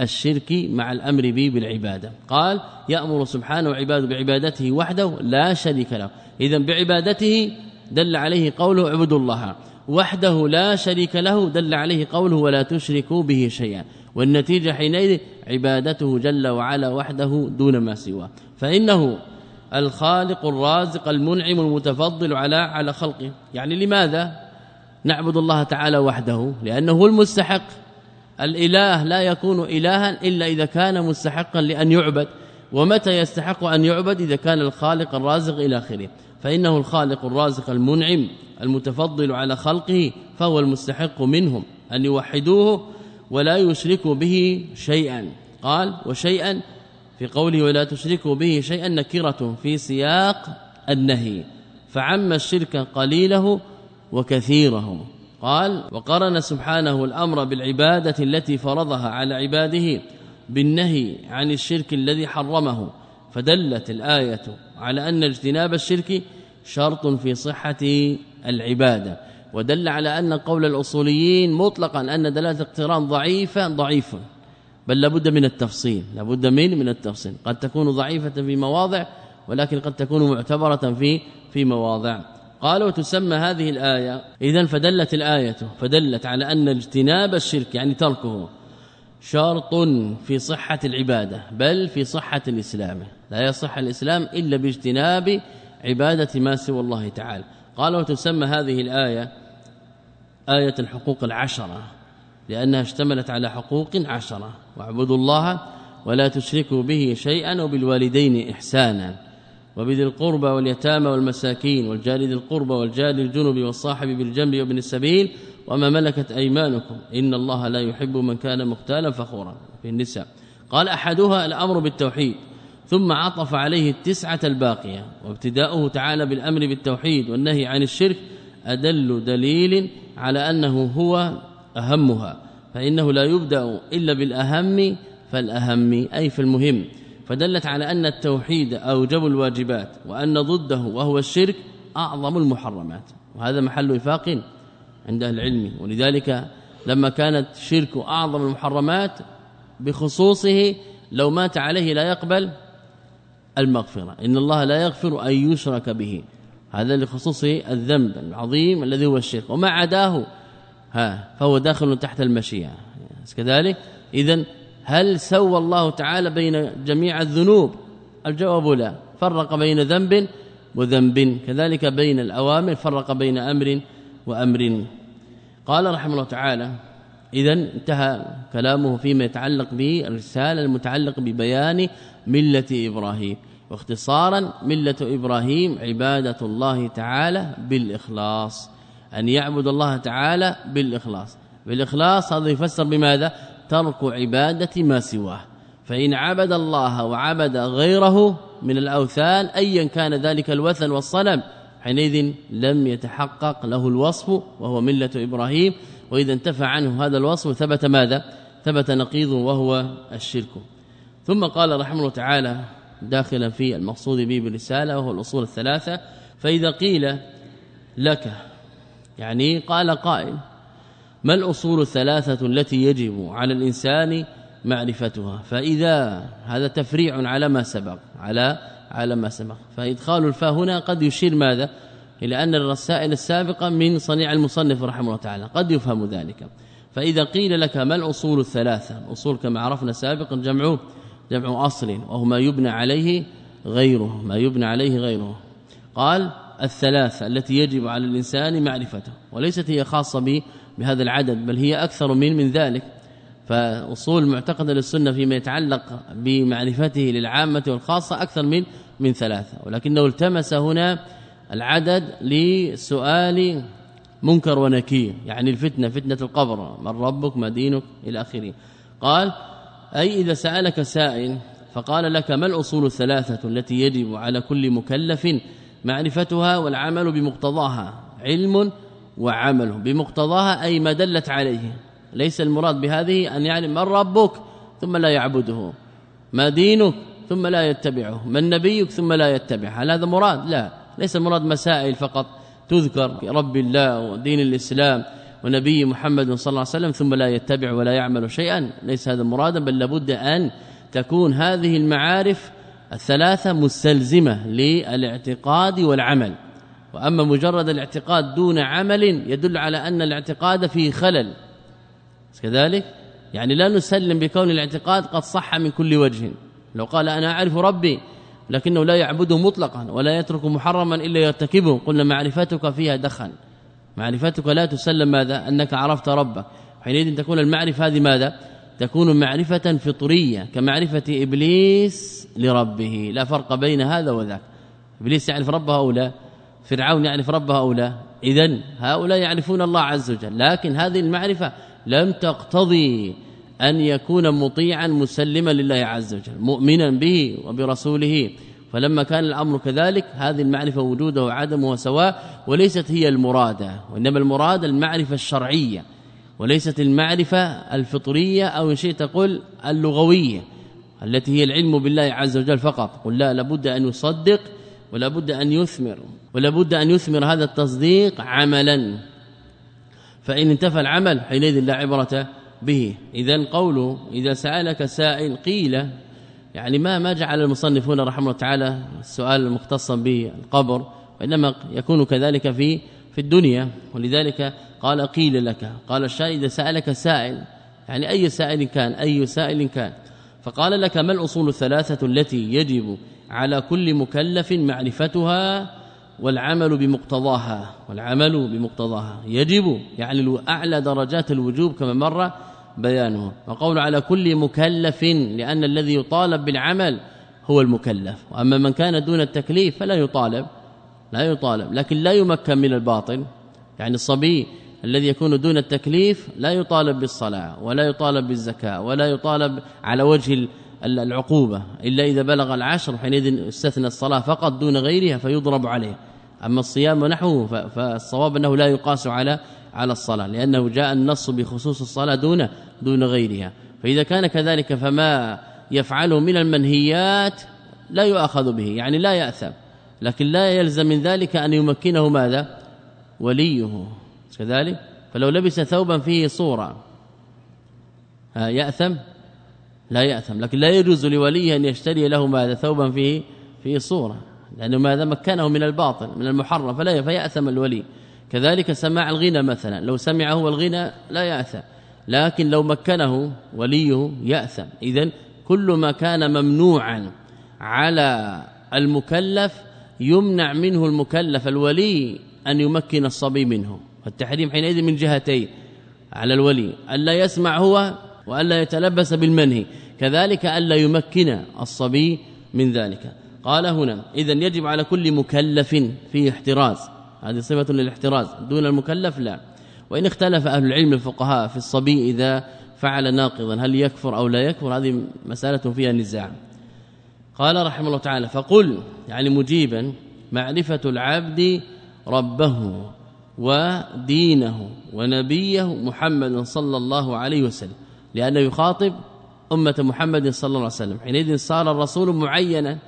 الشرك مع الأمر به بالعبادة. قال يأمر سبحانه عباده بعبادته وحده لا شريك له. اذا بعبادته دل عليه قوله اعبدوا الله. وحده لا شريك له دل عليه قوله ولا تشركوا به شيئا. والنتيجة حينئذ عبادته جل وعلا وحده دون ما سواه. فإنه الخالق الرازق المنعم المتفضل على على خلقه. يعني لماذا نعبد الله تعالى وحده؟ لأنه هو المستحق. الإله لا يكون إلها إلا إذا كان مستحقا لأن يعبد. ومتى يستحق أن يعبد؟ إذا كان الخالق الرازق إلى آخره. فإنه الخالق الرازق المنعم المتفضل على خلقه فهو المستحق منهم أن يوحدوه ولا يشركوا به شيئا. قال وشيئا في قوله ولا تشركوا به شيئا نكرة في سياق النهي. فعم الشرك قليله وكثيره قال وقرن سبحانه الأمر بالعبادة التي فرضها على عباده بالنهي عن الشرك الذي حرمه فدلت الآية على أن اجتناب الشرك شرط في صحة العبادة. ودل على أن قول الأصوليين مطلقا أن دلالة اقتران ضعيفة ضعيفة بل لابد من التفصيل لابد من من التفصيل. قد تكون ضعيفة في مواضع ولكن قد تكون معتبرة في في مواضع. قالوا تسمى هذه الآية إذا فدلت الآية فدلت على أن اجتناب الشرك يعني تركه شرط في صحة العبادة بل في صحة الإسلام. لا يصح الإسلام إلا باجتناب عبادة ما سوى الله تعالى. قال وتسمى هذه الآية آية الحقوق العشرة لأنها اشتملت على حقوق عشرة. واعبدوا الله ولا تشركوا به شيئا وبالوالدين إحسانا. وبذي القربى واليتامى والمساكين والجار ذي القربى والجار الجنب والصاحب بالجنب وابن السبيل وما ملكت أيمانكم. إن الله لا يحب من كان مختالا فخورا في النساء. قال أحدها الأمر بالتوحيد. ثم عطف عليه التسعة الباقية. وابتداؤه تعالى بالأمر بالتوحيد والنهي عن الشرك أدل دليل على أنه هو أهمها فإنه لا يبدأ إلا بالأهم فالأهم أي في المهم. فدلت على أن التوحيد أوجب الواجبات وأن ضده وهو الشرك أعظم المحرمات. وهذا محل وفاق عند أهل العلم. ولذلك لما كانت الشرك أعظم المحرمات بخصوصه لو مات عليه لا يقبل المغفرة. إن الله لا يغفر أن يشرك به. هذا لخصوصه الذنب العظيم الذي هو الشرك. وما عداه ها فهو داخل تحت المشيئة. كذلك؟ إذا هل سوى الله تعالى بين جميع الذنوب؟ الجواب لا. فرق بين ذنب وذنب. كذلك بين الأوامر فرق بين أمر وأمر. قال رحمه الله تعالى اذا انتهى كلامه فيما يتعلق بالرساله المتعلق ببيان ملة إبراهيم. واختصارا ملة إبراهيم عبادة الله تعالى بالإخلاص أن يعبد الله تعالى بالإخلاص. بالإخلاص هذا يفسر بماذا؟ ترك عبادة ما سواه. فإن عبد الله وعبد غيره من الأوثان أيا كان ذلك الوثن والصنم حينئذ لم يتحقق له الوصف وهو ملة إبراهيم. وإذا انتفى عنه هذا الوصف ثبت ماذا؟ ثبت نقيض وهو الشرك. ثم قال رحمه الله تعالى داخلا في المقصود به بالرسالة وهو الأصول الثلاثة. فإذا قيل لك يعني قال قائل ما الأصول الثلاثة التي يجب على الإنسان معرفتها؟ فإذا هذا تفريع على ما سبق على على ما سبق. فإدخال الفاء هنا قد يشير ماذا؟ إلى أن الرسائل السابقة من صنيع المصنف رحمه الله تعالى قد يفهم ذلك. فإذا قيل لك ما الأصول الثلاثة الاصول كما عرفنا سابقا جمع جمع أصل وهو ما يبنى عليه غيره ما يبنى عليه غيره. قال الثلاثة التي يجب على الإنسان معرفته وليست هي خاصة بهذا العدد بل هي أكثر من من ذلك. فأصول معتقدة للسنة فيما يتعلق بمعرفته للعامة والخاصة أكثر من من ثلاثة. ولكنه التمس هنا العدد لسؤال منكر ونكير يعني الفتنة فتنة القبر من ربك ما دينك إلى آخره. قال أي إذا سألك سائل فقال لك ما الأصول الثلاثة التي يجب على كل مكلف معرفتها والعمل بمقتضاها؟ علم وعمل. بمقتضاها أي ما دلت عليه. ليس المراد بهذه أن يعلم من ربك ثم لا يعبده ما دينك ثم لا يتبعه من نبيك ثم لا يتبعه. هل هذا مراد؟ لا. ليس المراد مسائل فقط. تذكر رب الله ودين الإسلام ونبي محمد صلى الله عليه وسلم ثم لا يتبع ولا يعمل شيئا. ليس هذا مرادا بل لابد أن تكون هذه المعارف الثلاثة مستلزمة للاعتقاد والعمل. وأما مجرد الاعتقاد دون عمل يدل على أن الاعتقاد فيه خلل. كذلك؟ يعني لا نسلم بكون الاعتقاد قد صح من كل وجه. لو قال أنا أعرف ربي لكنه لا يعبده مطلقا ولا يترك محرما إلا يرتكبه قلنا معرفتك فيها دخل معرفتك لا تسلم ماذا؟ أنك عرفت ربك. حينئذ تكون المعرفة هذه ماذا؟ تكون معرفة فطرية كمعرفة إبليس لربه. لا فرق بين هذا وذاك. إبليس يعرف ربه أو لا فرعون يعرف ربه أو لا إذا هؤلاء يعرفون الله عز وجل. لكن هذه المعرفة لم تقتضي أن يكون مطيعا مسلما لله عز وجل مؤمنا به وبرسوله. فلما كان الأمر كذلك هذه المعرفة وجوده وعدمه سواء وليست هي المرادة وإنما المراد المعرفة الشرعية وليست المعرفة الفطرية أو إن شئت تقول اللغوية التي هي العلم بالله عز وجل فقط. قل لا لابد أن يصدق ولا بد أن يثمر ولا بد أن يثمر هذا التصديق عملا. فإن انتفى العمل حينئذ لا عبرة به. اذا قوله إذا سألك سائل قيل يعني ما ما جعل المصنفون رحمه الله تعالى السؤال المختص بالقبر وإنما يكون كذلك في في الدنيا. ولذلك قال قيل لك قال الشاهد اذا سألك سائل يعني أي سائل كان أي سائل كان. فقال لك ما الأصول الثلاثة التي يجب على كل مكلف معرفتها والعمل بمقتضاها؟ والعمل بمقتضاها. يجب يعني اعلى درجات الوجوب كما مر بيانه. وقول على كل مكلف لأن الذي يطالب بالعمل هو المكلف. وأما من كان دون التكليف فلا يطالب لا يطالب. لكن لا يمكن من الباطل. يعني الصبي الذي يكون دون التكليف لا يطالب بالصلاة ولا يطالب بالزكاة ولا يطالب على وجه العقوبة. إلا إذا بلغ العشر حينئذ استثنى الصلاة فقط دون غيرها فيضرب عليه. أما الصيام ونحوه فالصواب أنه لا يقاس على على الصلاة لأنه جاء النص بخصوص الصلاة دون دون غيرها. فإذا كان كذلك فما يفعله من المنهيات لا يؤاخذ به يعني لا يأثم. لكن لا يلزم من ذلك أن يمكنه ماذا؟ وليه. كذلك فلو لبس ثوبا فيه صورة يأثم؟ لا يأثم. لكن لا يجوز لوليه أن يشتري له ماذا؟ ثوبا فيه فيه صورة. لأنه ماذا؟ مكنه من الباطل من المحرم فلا فيأثم الولي. كذلك سماع الغنى مثلا. لو سمع هو الغنى لا يأثم. لكن لو مكنه وليه يأثم. إذا كل ما كان ممنوعا على المكلف يمنع منه المكلف الولي أن يمكن الصبي منه. والتحريم حينئذ من جهتين. على الولي ألا يسمع هو وألا يتلبس بالمنهي. كذلك ألا يمكن الصبي من ذلك. قال هنا اذا يجب على كل مكلف فيه احتراز. هذه صفة للاحتراز. دون المكلف لا. وإن اختلف أهل العلم الفقهاء في الصبي إذا فعل ناقضا هل يكفر أو لا يكفر هذه مسألة فيها نزاع. قال رحمه الله تعالى فقل يعني مجيبا معرفة العبد ربه ودينه ونبيه محمد صلى الله عليه وسلم لأنه يخاطب أمة محمد صلى الله عليه وسلم. حينئذ صار الرسول معينا.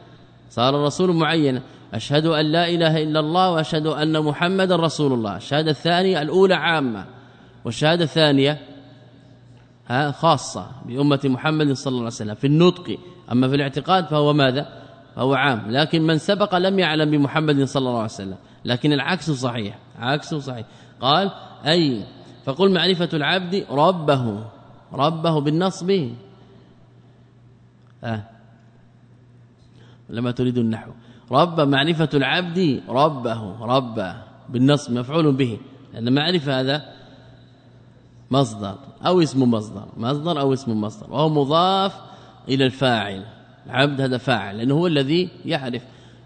صار الرسول معينا. أشهد أن لا إله إلا الله وأشهد أن محمدا رسول الله. الشهادة الثانية الأولى عامة. والشهادة الثانية ها خاصة بأمة محمد صلى الله عليه وسلم في النطق. أما في الاعتقاد فهو ماذا؟ فهو عام. لكن من سبق لم يعلم بمحمد صلى الله عليه وسلم. لكن العكس صحيح عكسه صحيح. قال أي فقل معرفة العبد ربه ربه بالنصب. آه لما تريد النحو. رب معرفة العبد ربه رب بالنصب مفعول به. لأن معرفة هذا مصدر أو اسم مصدر مصدر أو اسم مصدر. وهو مضاف إلى الفاعل. العبد هذا فاعل لأنه هو الذي يعرف.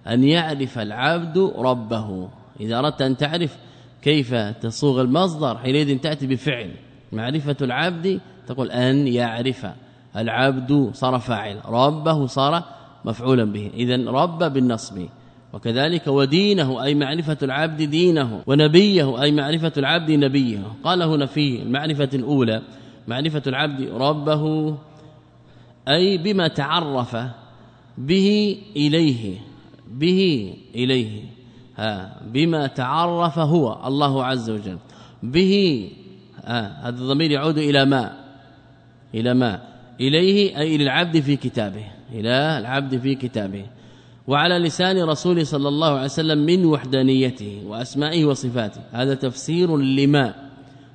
أن يعرف العبد ربه. إذا أردت أن تعرف كيف تصوغ المصدر حينئذ تأتي بفعل. معرفة العبد تقول أن يعرف. العبد صار فاعل ربه صار مفعولا به. إذا رب بالنصب. وكذلك ودينه أي معرفة العبد دينه ونبيه أي معرفة العبد نبيه. قال هنا في المعرفة الأولى معرفة العبد ربه أي بما تعرف به إليه به إليه. ها بما تعرف هو الله عز وجل. به هذا الضمير يعود إلى ما؟ إلى ما؟ إليه أي إلى العبد في كتابه. إلى العبد في كتابه. وعلى لسان رسول صلى الله عليه وسلم من وحدانيته وأسمائه وصفاته. هذا تفسير لما؟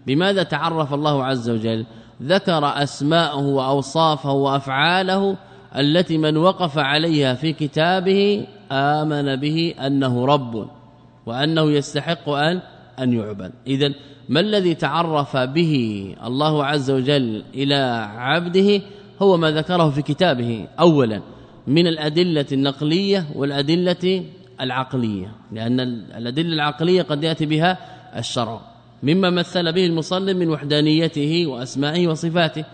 بماذا تعرف الله عز وجل؟ ذكر أسماءه وأوصافه وأفعاله التي من وقف عليها في كتابه آمن به أنه رب وأنه يستحق أن أن يعبد. إذا ما الذي تعرف به الله عز وجل إلى عبده؟ هو ما ذكره في كتابه اولا من الأدلة النقلية والأدلة العقلية لأن الأدلة العقلية قد يأتي بها الشرع. مما مثل به المصلي من وحدانيته وأسمائه وصفاته.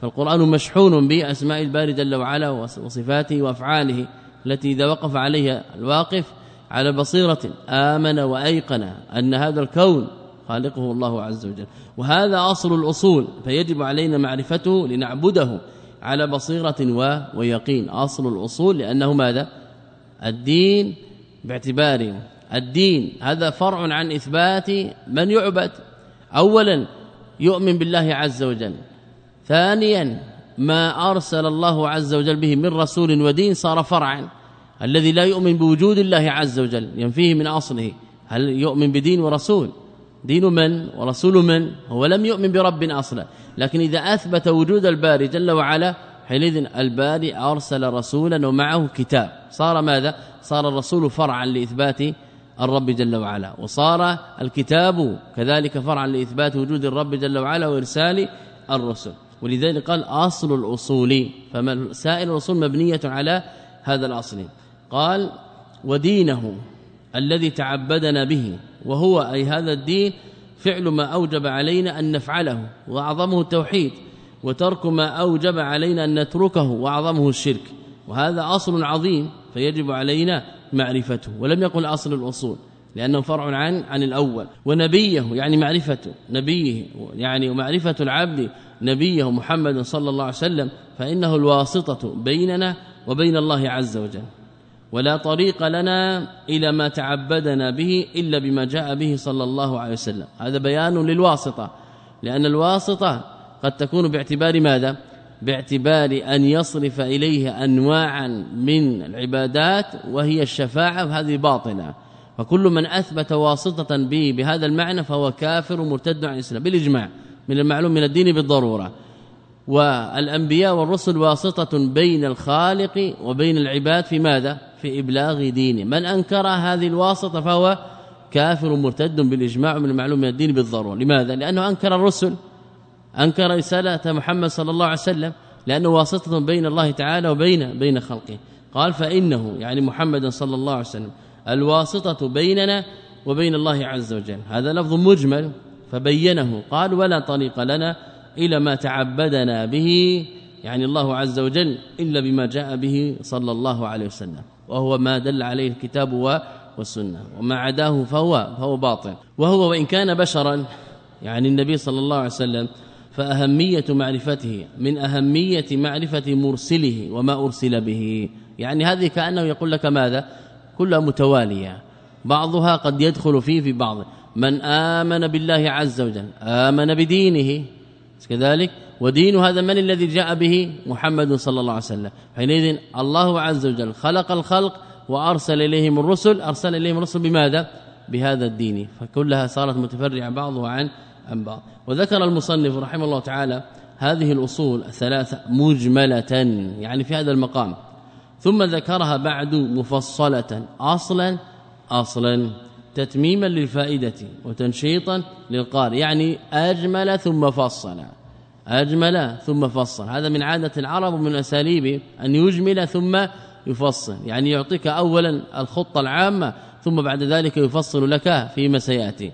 فالقرآن مشحون بأسماء الباري جل وعلا وصفاته وأفعاله التي إذا وقف عليها الواقف على بصيرة آمن وأيقن أن هذا الكون خالقه الله عز وجل. وهذا أصل الأصول فيجب علينا معرفته لنعبده على بصيرة ويقين. أصل الأصول لأنه ماذا؟ الدين باعتبار الدين. هذا فرع عن إثبات من يعبد. اولا يؤمن بالله عز وجل. ثانيا ما أرسل الله عز وجل به من رسول ودين صار فرعا. الذي لا يؤمن بوجود الله عز وجل. ينفيه من أصله. هل يؤمن بدين ورسول؟ دين من ورسول من؟ هو لم يؤمن برب أصلا. لكن إذا أثبت وجود الباري جل وعلا حينئذ الباري أرسل رسولا ومعه كتاب. صار ماذا؟ صار الرسول فرعا لإثبات الرب جل وعلا. وصار الكتاب كذلك فرعا لإثبات وجود الرب جل وعلا وإرسال الرسل. ولذلك قال أصل الأصول. فما سائر الاصول مبنية على هذا الأصل. قال ودينه الذي تعبدنا به وهو أي هذا الدين فعل ما أوجب علينا أن نفعله وأعظمه التوحيد وترك ما أوجب علينا أن نتركه وأعظمه الشرك. وهذا أصل عظيم فيجب علينا معرفته ولم يقل أصل الأصول لأنه فرع عن عن الأول. ونبيه يعني معرفة نبيه يعني ومعرفة العبد نبيه محمد صلى الله عليه وسلم فإنه الواسطة بيننا وبين الله عز وجل. ولا طريق لنا إلى ما تعبدنا به إلا بما جاء به صلى الله عليه وسلم. هذا بيان للواسطة لأن الواسطة قد تكون باعتبار ماذا؟ باعتبار أن يصرف إليه أنواعا من العبادات وهي الشفاعة هذه باطنة فكل من أثبت واسطة به بهذا المعنى فهو كافر مرتد عن الإسلام. بالإجماع من المعلوم من الدين بالضرورة. والأنبياء والرسل واسطة بين الخالق وبين العباد في ماذا؟ في إبلاغ دينه. من أنكر هذه الواسطة فهو كافر مرتد بالإجماع من المعلوم من الدين بالضرورة. لماذا؟ لأنه أنكر الرسل أنكر رسالة محمد صلى الله عليه وسلم لأنه واسطة بين الله تعالى وبين بين خلقه. قال فإنه يعني محمد صلى الله عليه وسلم الواسطة بيننا وبين الله عز وجل. هذا لفظ مجمل فبينه. قال ولا طريق لنا إلى ما تعبدنا به يعني الله عز وجل إلا بما جاء به صلى الله عليه وسلم. وهو ما دل عليه الكتاب والسنة. وما عداه فهو فهو باطل. وهو وإن كان بشرا يعني النبي صلى الله عليه وسلم فأهمية معرفته من أهمية معرفة مرسله وما أرسل به. يعني هذه كأنه يقول لك ماذا؟ كلها متوالية. بعضها قد يدخل فيه في بعض. من آمن بالله عز وجل آمن بدينه كذلك؟ ودين هذا من الذي جاء به محمد صلى الله عليه وسلم. حينئذ الله عز وجل خلق الخلق وأرسل إليهم الرسل. أرسل إليهم الرسل بماذا؟ بهذا الدين. فكلها صارت متفرعة بعضها عن عن بعض. وذكر المصنف رحمه الله تعالى هذه الأصول الثلاثة مجملة يعني في هذا المقام. ثم ذكرها بعد مفصلة. أصلا أصلا تتميما للفائدة وتنشيطا للقارئ. يعني أجمل ثم فصل. أجمل ثم فصل. هذا من عادة العرب ومن أساليب أن يجمل ثم يفصل. يعني يعطيك أولا الخطة العامة ثم بعد ذلك يفصل لك فيما سيأتي.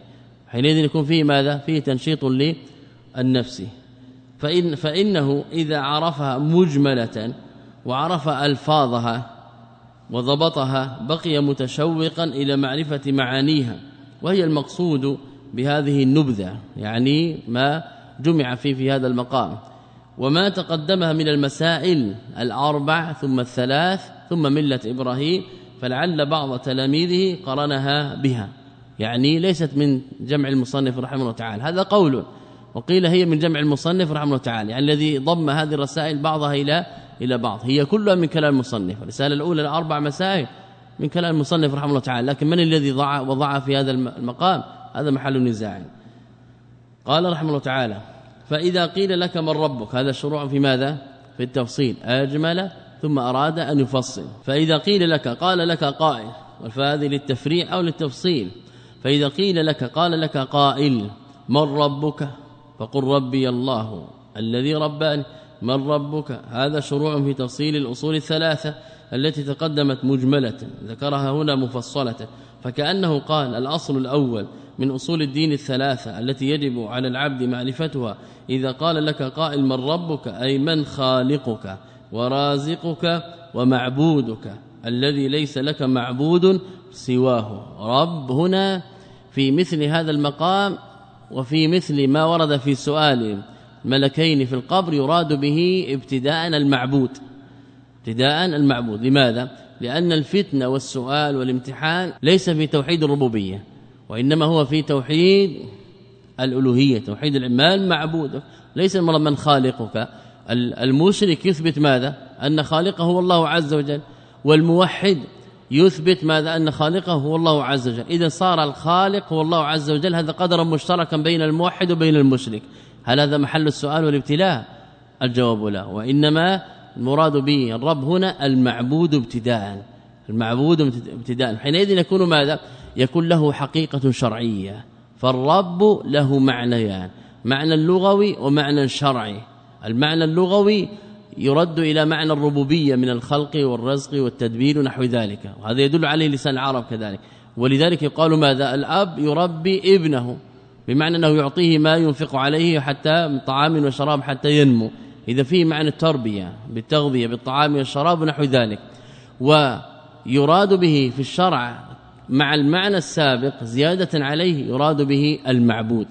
حينئذ يكون فيه ماذا؟ فيه تنشيط للنفس. فإن فإنه إذا عرفها مجملة وعرف ألفاظها وضبطها بقي متشوقا إلى معرفة معانيها وهي المقصود بهذه النبذة يعني ما جمع فيه في هذا المقام. وما تقدمها من المسائل الأربع ثم الثلاث ثم ملة إبراهيم فلعل بعض تلاميذه قرنها بها. يعني ليست من جمع المصنف رحمه الله تعالى. هذا قول وقيل هي من جمع المصنف رحمه الله تعالى يعني الذي ضم هذه الرسائل بعضها إلى إلى بعض. هي كلها من كلام المصنف. الرسالة الأولى الاربع مسائل من كلام المصنف رحمه الله تعالى. لكن من الذي ضع وضع في هذا المقام؟ هذا محل نزاع. قال رحمه الله تعالى فإذا قيل لك من ربك هذا شروع في ماذا؟ في التفصيل. أجمل ثم أراد أن يفصل. فإذا قيل لك قال لك قائل. والفاذ للتفريع أو للتفصيل. فإذا قيل لك قال لك قائل. من ربك؟ فقل ربي الله الذي رباني. من ربك؟ هذا شروع في تفصيل الأصول الثلاثة التي تقدمت مجملة ذكرها هنا مفصلة. فكأنه قال الأصل الأول من أصول الدين الثلاثة التي يجب على العبد معرفتها إذا قال لك قائل من ربك أي من خالقك ورازقك ومعبودك الذي ليس لك معبود سواه. رب هنا في مثل هذا المقام وفي مثل ما ورد في سؤال ملكين في القبر يراد به ابتداء المعبود. ابتداء المعبود. لماذا؟ لأن الفتنة والسؤال والامتحان ليس في توحيد الربوبية وإنما هو في توحيد الألوهية توحيد العمال معبود ليس المرض من خالقك. المشرك يثبت ماذا؟ أن خالقه هو الله عز وجل والموحد يثبت ماذا؟ أن خالقه هو الله عز وجل. إذا صار الخالق هو الله عز وجل هذا قدرا مشتركا بين الموحد وبين المشرك. هل هذا محل السؤال والابتلاء؟ الجواب لا. وإنما المراد به الرب هنا المعبود ابتداء. المعبود ابتداء. حينئذ يكون ماذا؟ يكون له حقيقة شرعية. فالرب له معنيان. معنى اللغوي ومعنى شرعي. المعنى اللغوي يرد إلى معنى الربوبية من الخلق والرزق والتدبير ونحو ذلك. وهذا يدل عليه لسان العرب كذلك. ولذلك يقال ماذا؟ الأب يربي ابنه. بمعنى أنه يعطيه ما ينفق عليه حتى من طعام وشراب حتى ينمو. إذا فيه معنى التربية بالتغذية بالطعام والشراب ونحو ذلك. ويراد به في الشرع مع المعنى السابق زيادة عليه يراد به المعبود.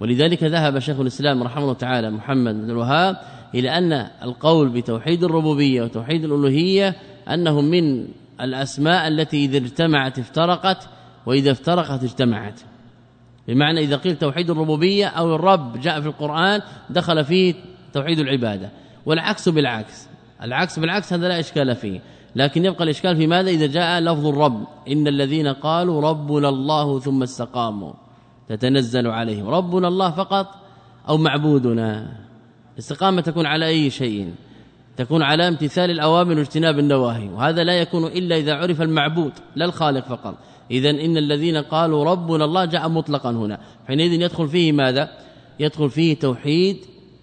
ولذلك ذهب شيخ الإسلام رحمه الله تعالى محمد بن الوهاب إلى أن القول بتوحيد الربوبية وتوحيد الألوهية أنه من الأسماء التي إذا اجتمعت افترقت وإذا افترقت اجتمعت. بمعنى إذا قيل توحيد الربوبية أو الرب جاء في القرآن دخل فيه توحيد العبادة والعكس بالعكس. العكس بالعكس هذا لا إشكال فيه. لكن يبقى الإشكال في ماذا؟ إذا جاء لفظ الرب. إن الذين قالوا ربنا الله ثم استقاموا. تتنزل عليهم. ربنا الله فقط أو معبودنا؟ الاستقامة تكون على أي شيء؟ تكون على امتثال الأوامر واجتناب النواهي. وهذا لا يكون إلا إذا عرف المعبود لا الخالق فقط. اذا إن الذين قالوا ربنا الله جاء مطلقا هنا. حينئذ يدخل فيه ماذا؟ يدخل فيه توحيد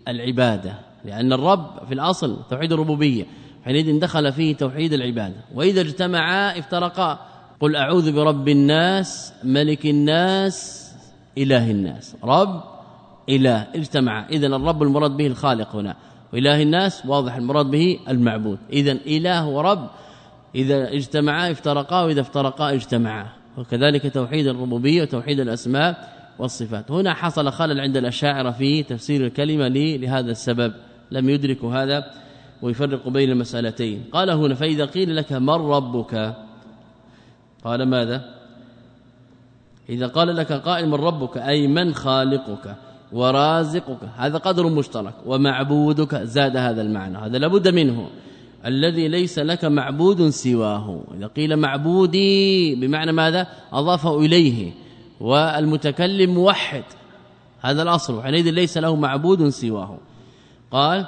العبادة. لأن الرب في الأصل توحيد الربوبية. حينئذ دخل فيه توحيد العبادة. وإذا اجتمعا افترقا. قل أعوذ برب الناس ملك الناس إله الناس. رب إله. اجتمع اذا الرب المراد به الخالق هنا. وإله الناس واضح المراد به المعبود. اذا إله ورب إذا اجتمعا افترقا وإذا افترقا اجتمعا. وكذلك توحيد الربوبية وتوحيد الأسماء والصفات. هنا حصل خلل عند الأشاعرة في تفسير الكلمة لهذا السبب. لم يدركوا هذا ويفرق بين المسألتين. قال هنا فإذا قيل لك من ربك؟ قال ماذا؟ إذا قال لك قائل من ربك أي من خالقك؟ ورازقك. هذا قدر مشترك. ومعبودك. زاد هذا المعنى. هذا لابد منه. الذي ليس لك معبود سواه. إذا قيل معبودي بمعنى ماذا؟ اضافه إليه. والمتكلم موحد. هذا الأصل. حينئذ ليس له معبود سواه. قال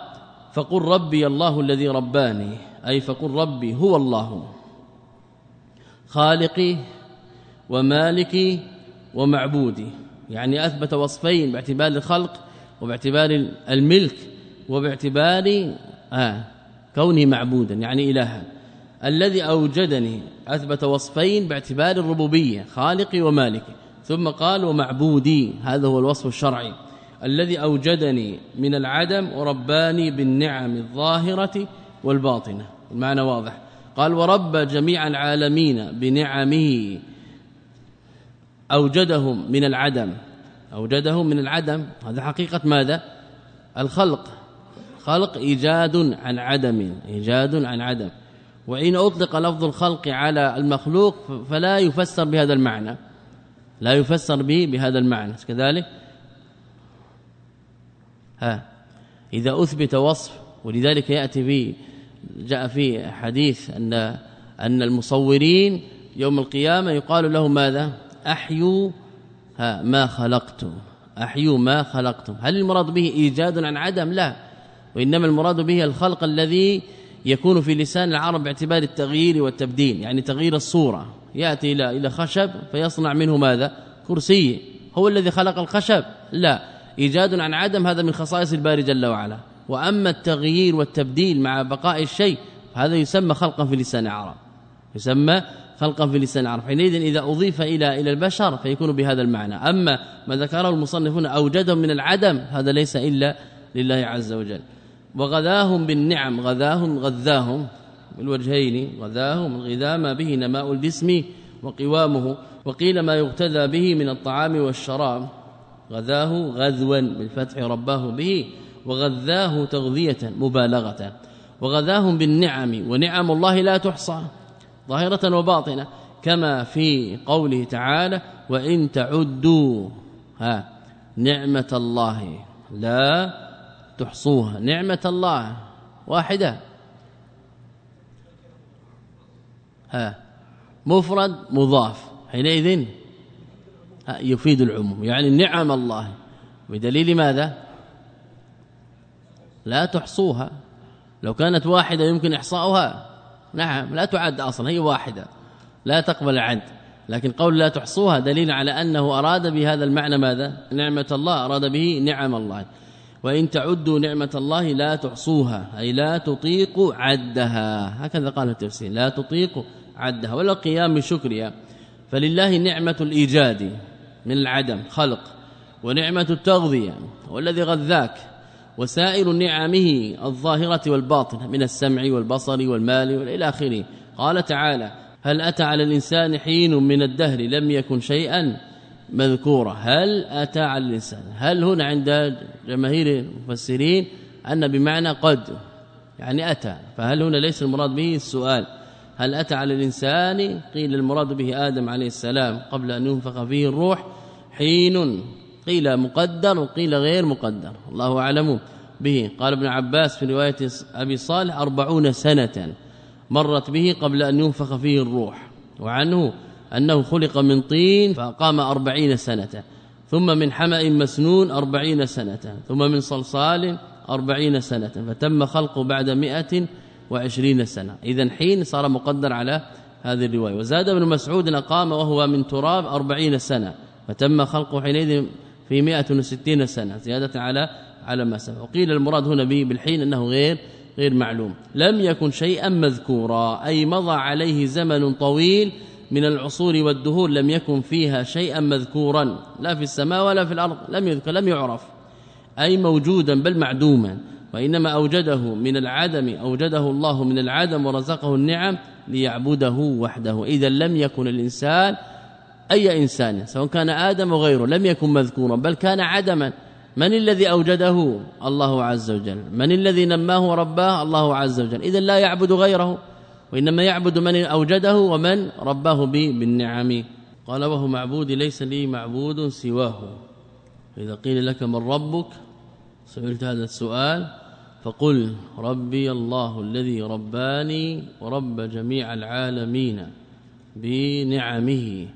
فقل ربي الله الذي رباني. أي فقل ربي هو الله. خالقي ومالكي ومعبودي. يعني أثبت وصفين باعتبار الخلق وباعتبار الملك وباعتبار آه كونه معبودا يعني إلها. الذي أوجدني أثبت وصفين باعتبار الربوبية خالقي ومالكي. ثم قال ومعبودي. هذا هو الوصف الشرعي. الذي أوجدني من العدم ورباني بالنعم الظاهرة والباطنة. المعنى واضح. قال ورب جميع العالمين بنعمه. أوجدهم من العدم. أوجدهم من العدم. هذا حقيقة ماذا؟ الخلق. خلق إيجاد عن عدم إيجاد عن عدم. وإن أطلق لفظ الخلق على المخلوق فلا يفسر بهذا المعنى. لا يفسر به بهذا المعنى. كذلك؟ ها. إذا أثبت وصف ولذلك يأتي به جاء في حديث أن أن المصورين يوم القيامة يقال لهم ماذا؟ أحيوا ما خلقتم. أحيوا ما خلقتم. هل المراد به إيجاد عن عدم؟ لا. وإنما المراد به الخلق الذي يكون في لسان العرب باعتبار التغيير والتبديل يعني تغيير الصورة. يأتي إلى إلى خشب فيصنع منه ماذا؟ كرسي. هو الذي خلق الخشب؟ لا. إيجاد عن عدم هذا من خصائص الباري جل وعلا. وأما التغيير والتبديل مع بقاء الشيء هذا يسمى خلقا في لسان العرب. يسمى خلقا في لسان العرب. حينئذ إذا أضيف إلى إلى البشر فيكون بهذا المعنى. أما ما ذكره المصنفون أوجدهم من العدم هذا ليس إلا لله عز وجل. وغذاهم بالنعم غذاهم غذاهم بالوجهين غذاهم الغذاء ما به نماء الجسم وقوامه وقيل ما يغتذى به من الطعام والشراب. غذاه غذوا بالفتح رباه به وغذاه تغذية مبالغة. وغذاهم بالنعم ونعم الله لا تحصى ظاهرة وباطنة كما في قوله تعالى وإن تعدوا ها نعمة الله لا تحصوها نعمة الله واحدة. ها مفرد مضاف. حينئذ يفيد العموم يعني نعم الله. بدليل ماذا؟ لا تحصوها. لو كانت واحدة يمكن إحصاؤها. نعم لا تعد أصلا هي واحدة لا تقبل عد. لكن قول لا تحصوها دليل على أنه أراد بهذا المعنى ماذا؟ نعمة الله أراد به نعم الله. وإن تعدوا نعمة الله لا تحصوها أي لا تطيق عدها. هكذا قال التفسير لا تطيق عدها. ولا قيام بشكرها فلله نعمة الإيجاد من العدم خلق ونعمة التغذية والذي غذاك وسائر نعمه الظاهرة والباطنة من السمع والبصر والمال إلى آخره. قال تعالى هل أتى على الإنسان حين من الدهر لم يكن شيئا؟ مذكورا هل أتى على الإنسان هل هنا عند جماهير المفسرين أن بمعنى قد يعني أتى؟ فهل هنا ليس المراد به السؤال هل أتى على الإنسان قيل المراد به آدم عليه السلام قبل أن ينفخ فيه الروح حين قيل مقدر وقيل غير مقدر. الله أعلم به. قال ابن عباس في رواية أبي صالح أربعون سنة مرت به قبل أن ينفخ فيه الروح وعنه أنه خلق من طين فقام أربعين سنة ثم من حمأ مسنون أربعين سنة ثم من صلصال أربعين سنة فتم خلقه بعد مئة وعشرين سنة. إذا حين صار مقدر على هذه الرواية. وزاد ابن مسعود أقام وهو من تراب أربعين سنة فتم خلقه حينئذ في 160 سنة زيادة على على ما سبق. وقيل المراد هنا به بالحين أنه غير غير معلوم. لم يكن شيئا مذكورا أي مضى عليه زمن طويل من العصور والدهور لم يكن فيها شيئا مذكورا لا في السماء ولا في الأرض لم يذكر لم يعرف. أي موجودا بل معدوما. وإنما أوجده من العدم أوجده الله من العدم ورزقه النعم ليعبده وحده. إذا لم يكن الإنسان أي إنسان سواء كان آدم وغيره لم يكن مذكورا بل كان عدما. من الذي أوجده؟ الله عز وجل. من الذي نماه ورباه؟ الله عز وجل. إذا لا يعبد غيره. وإنما يعبد من أوجده ومن رباه به بالنعم. قال وهو معبود ليس لي معبود سواه. إذا قيل لك من ربك سئلت هذا السؤال فقل ربي الله الذي رباني ورب جميع العالمين بنعمه.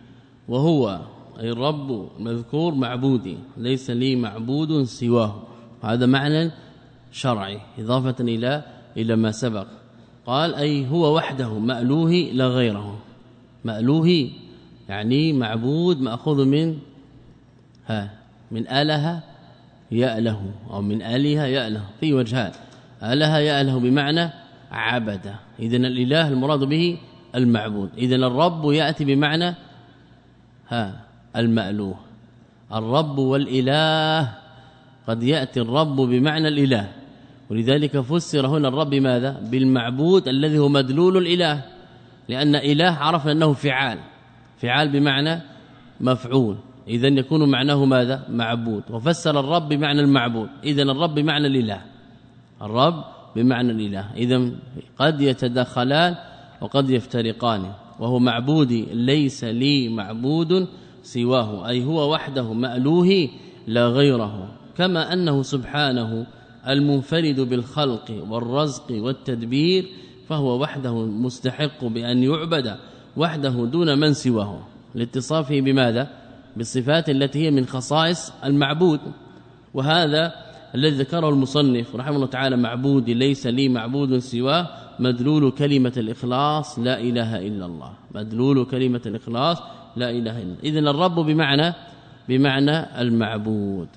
وهو أي الرب مذكور معبودي ليس لي معبود سواه. هذا معنى شرعي إضافة إلى إلى ما سبق. قال أي هو وحده مألوه لا غيره. مألوه يعني معبود مأخوذ من ها من آله يأله أو من آلهة يأله. في وجهان آله يأله بمعنى عبد. إذا الإله المراد به المعبود. إذا الرب يأتي بمعنى ها المألوه. الرب والإله قد يأتي الرب بمعنى الإله. ولذلك فسر هنا الرب ماذا؟ بالمعبود الذي هو مدلول الإله. لأن إله عرف أنه فعال. فعال بمعنى مفعول. اذا يكون معناه ماذا؟ معبود. وفسر الرب بمعنى المعبود. اذا الرب بمعنى الإله. الرب بمعنى الإله. اذا قد يتداخلان وقد يفترقان. وهو معبودي. ليس لي معبود سواه. أي هو وحده مألوه لا غيره. كما أنه سبحانه المنفرد بالخلق والرزق والتدبير فهو وحده مستحق بأن يعبد وحده دون من سواه. لاتصافه بماذا؟ بالصفات التي هي من خصائص المعبود. وهذا الذي ذكره المصنف رحمه الله تعالى معبود ليس لي معبود سواه مدلول كلمة الإخلاص لا إله إلا الله. مدلول كلمة الإخلاص لا إله إلا إذا الرب بمعنى بمعنى المعبود.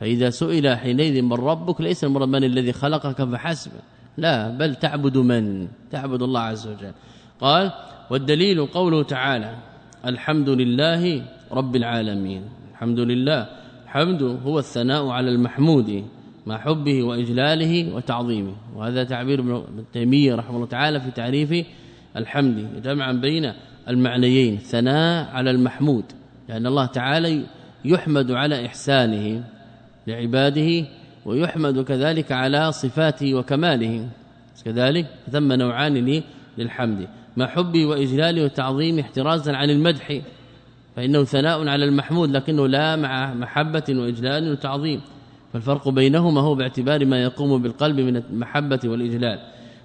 فإذا سئل حينئذ من ربك ليس المراد من الذي خلقك فحسب. لا بل تعبد من؟ تعبد الله عز وجل. قال والدليل قوله تعالى الحمد لله رب العالمين. الحمد لله. حمد هو الثناء على المحمود مع حبه وإجلاله وتعظيمه. وهذا تعبير ابن تيمية رحمه الله تعالى في تعريف الحمد جمعا بين المعنيين ثناء على المحمود لأن الله تعالى يحمد على إحسانه. لعباده ويحمد كذلك على صفاته وكماله. كذلك ثم نوعان للحمد. ما حبي وإجلالي وتعظيمي احترازا عن المدح فإنه ثناء على المحمود لكنه لا مع محبة وإجلال وتعظيم. فالفرق بينهما هو باعتبار ما يقوم بالقلب من المحبة والإجلال.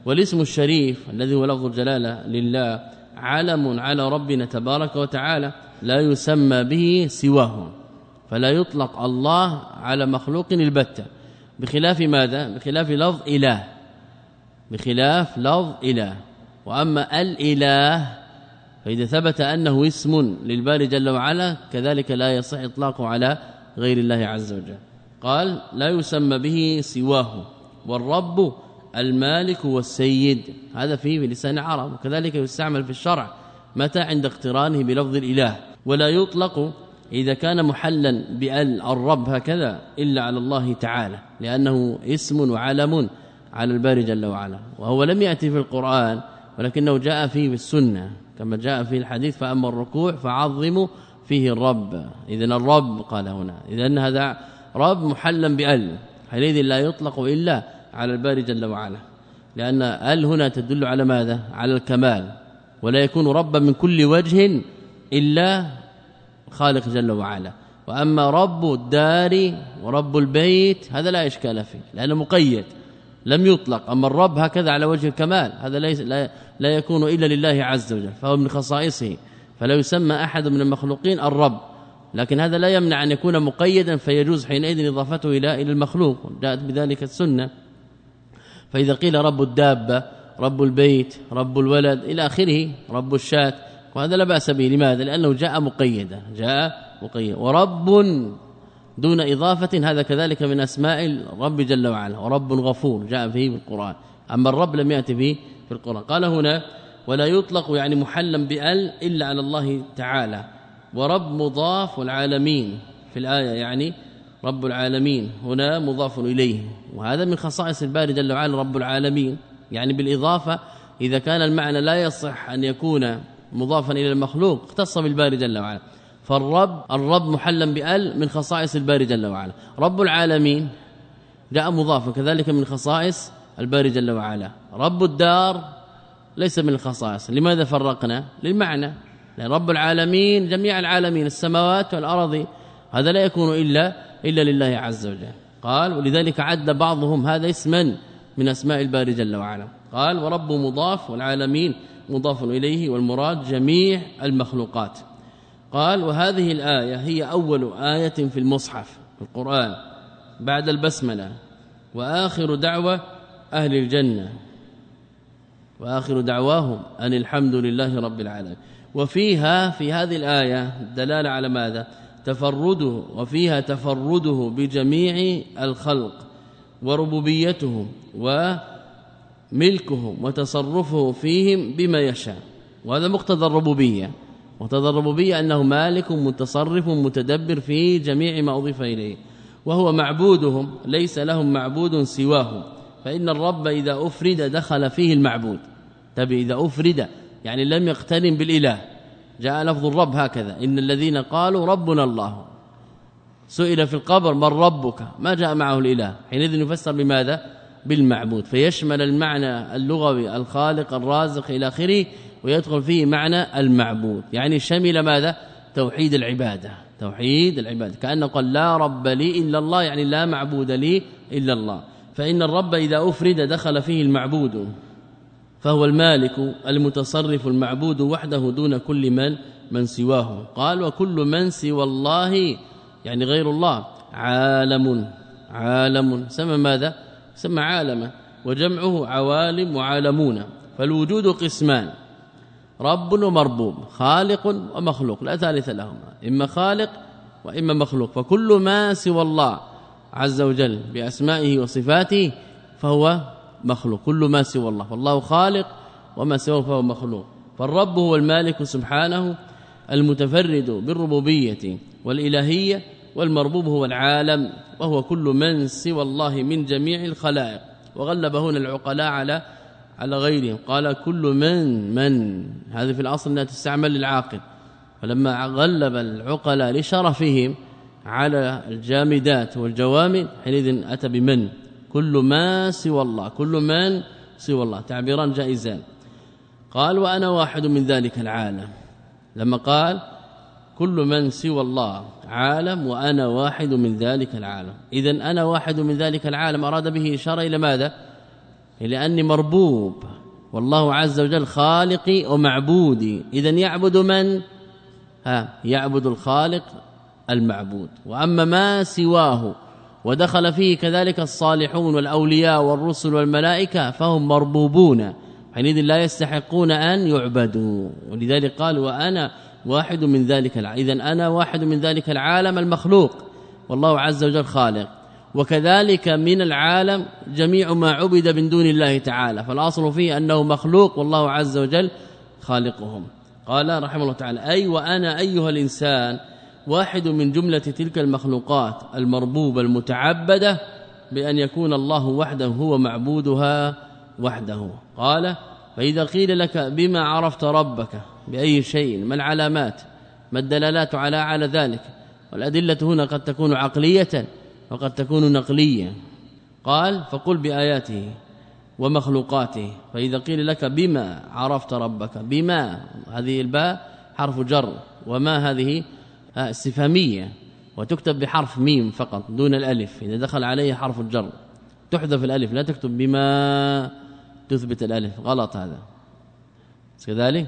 والاسم الشريف الذي هو لفظ الجلالة لله علم على ربنا تبارك وتعالى لا يسمى به سواه. فلا يطلق الله على مخلوق البتة. بخلاف ماذا؟ بخلاف لفظ إله. بخلاف لفظ إله. وأما الإله فإذا ثبت أنه اسم للباري جل وعلا كذلك لا يصح إطلاقه على غير الله عز وجل. قال لا يسمى به سواه والرب المالك والسيد. هذا فيه بلسان العرب. وكذلك يستعمل في الشرع متى؟ عند اقترانه بلفظ الإله. ولا يطلق إذا كان محلا بال الرب هكذا إلا على الله تعالى لأنه اسم وعلم على الباري جل وعلا وهو لم يأتي في القرآن ولكنه جاء فيه بالسنة كما جاء في الحديث فأما الركوع فعظموا فيه الرب. إذا الرب قال هنا إذا هذا رب محلا بأل حينئذ لا يطلق إلا على الباري جل وعلا لأن أل هنا تدل على ماذا؟ على الكمال ولا يكون ربا من كل وجه إلا خالق جل وعلا. وأما رب الدار ورب البيت هذا لا إشكال فيه لأنه مقيد لم يطلق. أما الرب هكذا على وجه الكمال هذا ليس لا, لا يكون إلا لله عز وجل فهو من خصائصه. فلا يسمى أحد من المخلوقين الرب لكن هذا لا يمنع أن يكون مقيدا فيجوز حينئذ إضافته إلى إلى المخلوق. جاءت بذلك السنة. فإذا قيل رب الدابة رب البيت رب الولد إلى آخره رب الشاة. وهذا لا بأس به. لماذا؟ لأنه جاء مقيدا جاء مقيدا ورب دون إضافة هذا كذلك من أسماء الرب جل وعلا. ورب غفور جاء فيه في القرآن. أما الرب لم يأتي فيه في القرآن. قال هنا ولا يطلق يعني محلا بأل إلا على الله تعالى. ورب مضاف والعالمين في الآية يعني رب العالمين. هنا مضاف إليه. وهذا من خصائص الباري جل وعلا رب العالمين. يعني بالإضافة إذا كان المعنى لا يصح أن يكون مضافا إلى المخلوق اختص بالباري جل وعلا. فالرب الرب محلا بأل من خصائص الباري جل وعلا. رب العالمين جاء مضافا كذلك من خصائص الباري جل وعلا. رب الدار ليس من الخصائص. لماذا فرقنا؟ للمعنى. لأن رب العالمين جميع العالمين السماوات والأرض هذا لا يكون إلا إلا لله عز وجل. قال ولذلك عد بعضهم هذا اسما من أسماء الباري جل وعلا. قال ورب مضاف والعالمين مضاف إليه والمراد جميع المخلوقات. قال وهذه الآية هي أول آية في المصحف في القرآن بعد البسملة. وآخر دعوة أهل الجنة. وآخر دعواهم أن الحمد لله رب العالمين. وفيها في هذه الآية دلالة على ماذا؟ تفرده وفيها تفرده بجميع الخلق وربوبيته وملكه وتصرفه فيهم بما يشاء. وهذا مقتضى الربوبية. مقتضى الربوبية أنه مالك متصرف متدبر في جميع ما أضيف إليه. وهو معبودهم ليس لهم معبود سواه فإن الرب إذا أفرد دخل فيه المعبود. تبي إذا أفرد يعني لم يقترن بالإله. جاء لفظ الرب هكذا. إن الذين قالوا ربنا الله. سئل في القبر من ربك؟ ما جاء معه الإله. حينئذ يفسر بماذا؟ بالمعبود فيشمل المعنى اللغوي الخالق الرازق إلى آخره ويدخل فيه معنى المعبود. يعني شمل ماذا؟ توحيد العبادة توحيد العبادة. كأنه قال لا رب لي إلا الله يعني لا معبود لي إلا الله. فإن الرب إذا أفرد دخل فيه المعبود فهو المالك المتصرف المعبود وحده دون كل من من سواه. قال وكل من سوى الله يعني غير الله عالم عالم. سمى ماذا؟ سمى عالما وجمعه عوالم وعالمون فالوجود قسمان رب ومربوب خالق ومخلوق لا ثالث لهما إما خالق وإما مخلوق فكل ما سوى الله عز وجل بأسمائه وصفاته فهو مخلوق كل ما سوى الله فالله خالق وما سواه فهو مخلوق فالرب هو المالك سبحانه المتفرد بالربوبية والإلهية والمربوب هو العالم وهو كل من سوى الله من جميع الخلائق. وغلب هنا العقلاء على على غيرهم. قال كل من من؟ هذه في الأصل أنها تستعمل للعاقل. فلما غلب العقلاء لشرفهم على الجامدات والجوامد حينئذ أتى بمن؟ كل ما سوى الله كل من سوى الله. تعبيران جائزان. قال وأنا واحد من ذلك العالم. لما قال كل من سوى الله عالم وأنا واحد من ذلك العالم. اذا أنا واحد من ذلك العالم أراد به إشارة إلى ماذا؟ إلى أني مربوب. والله عز وجل خالقي ومعبودي. اذا يعبد من؟ ها يعبد الخالق المعبود. وأما ما سواه ودخل فيه كذلك الصالحون والأولياء والرسل والملائكة فهم مربوبون. حينئذ لا يستحقون أن يعبدوا. ولذلك قال وأنا واحد من ذلك اذا أنا واحد من ذلك العالم المخلوق والله عز وجل خالق. وكذلك من العالم جميع ما عبد من دون الله تعالى فالأصل فيه أنه مخلوق والله عز وجل خالقهم. قال رحمه الله تعالى أي وأنا أيها الإنسان واحد من جملة تلك المخلوقات المربوبة المتعبدة بأن يكون الله وحده هو معبودها وحده. قال فإذا قيل لك بما عرفت ربك بأي شيء ما العلامات ما الدلالات على على ذلك. والأدلة هنا قد تكون عقلية وقد تكون نقلية. قال فقل بآياته ومخلوقاته. فإذا قيل لك بما عرفت ربك بما هذه الباء حرف جر وما هذه استفهامية. وتكتب بحرف ميم فقط دون الألف إذا دخل عليه حرف الجر. تحذف الألف لا تكتب بما تثبت الألف. غلط هذا. كذلك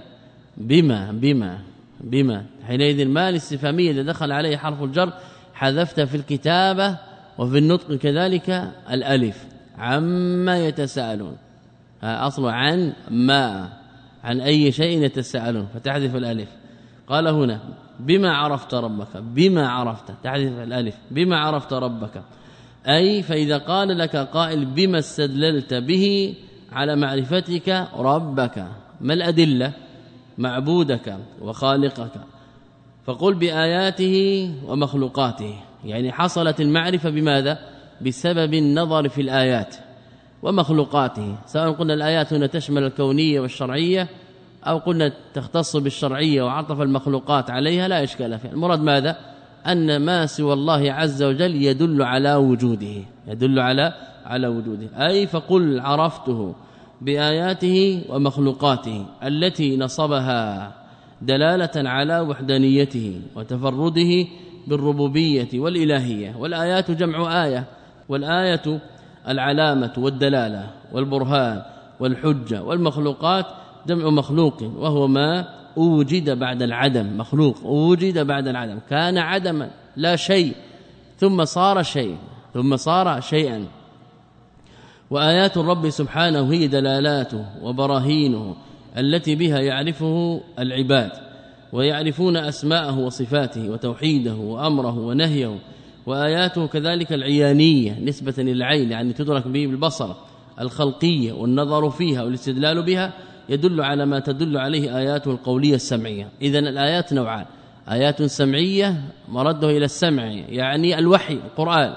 بما بما بما. حينئذ ما الاستفهامية إذا دخل عليه حرف الجر حذفت في الكتابة وفي النطق كذلك الألف. عما يتساءلون. أصل عن ما عن أي شيء يتساءلون. فتحذف الألف. قال هنا بما عرفت ربك بما عرفت. تحذف الألف. بما عرفت ربك. أي فإذا قال لك قائل بما استدللت به على معرفتك ربك. ما الأدلة؟ معبودك وخالقك فقل بآياته ومخلوقاته. يعني حصلت المعرفة بماذا؟ بسبب النظر في الآيات ومخلوقاته. سواء قلنا الآيات هنا تشمل الكونية والشرعية أو قلنا تختص بالشرعية وعطف المخلوقات عليها لا إشكال فيها. المراد ماذا؟ أن ما سوى الله عز وجل يدل على وجوده يدل على على وجوده. أي فقل عرفته. بآياته ومخلوقاته التي نصبها دلالة على وحدانيته وتفرده بالربوبية والإلهية. والآيات جمع آية والآية العلامة والدلالة والبرهان والحجة والمخلوقات جمع مخلوق وهو ما أوجد بعد العدم. مخلوق أوجد بعد العدم كان عدما لا شيء ثم صار شيء ثم صار شيئا. وآيات الرب سبحانه هي دلالاته وبراهينه التي بها يعرفه العباد ويعرفون أسماءه وصفاته وتوحيده وأمره ونهيه وآياته كذلك العيانية نسبة للعين يعني تدرك به بالبصر الخلقية والنظر فيها والاستدلال بها يدل على ما تدل عليه آياته القولية السمعية. اذا الآيات نوعان آيات سمعية مرده إلى السمع يعني الوحي القرآن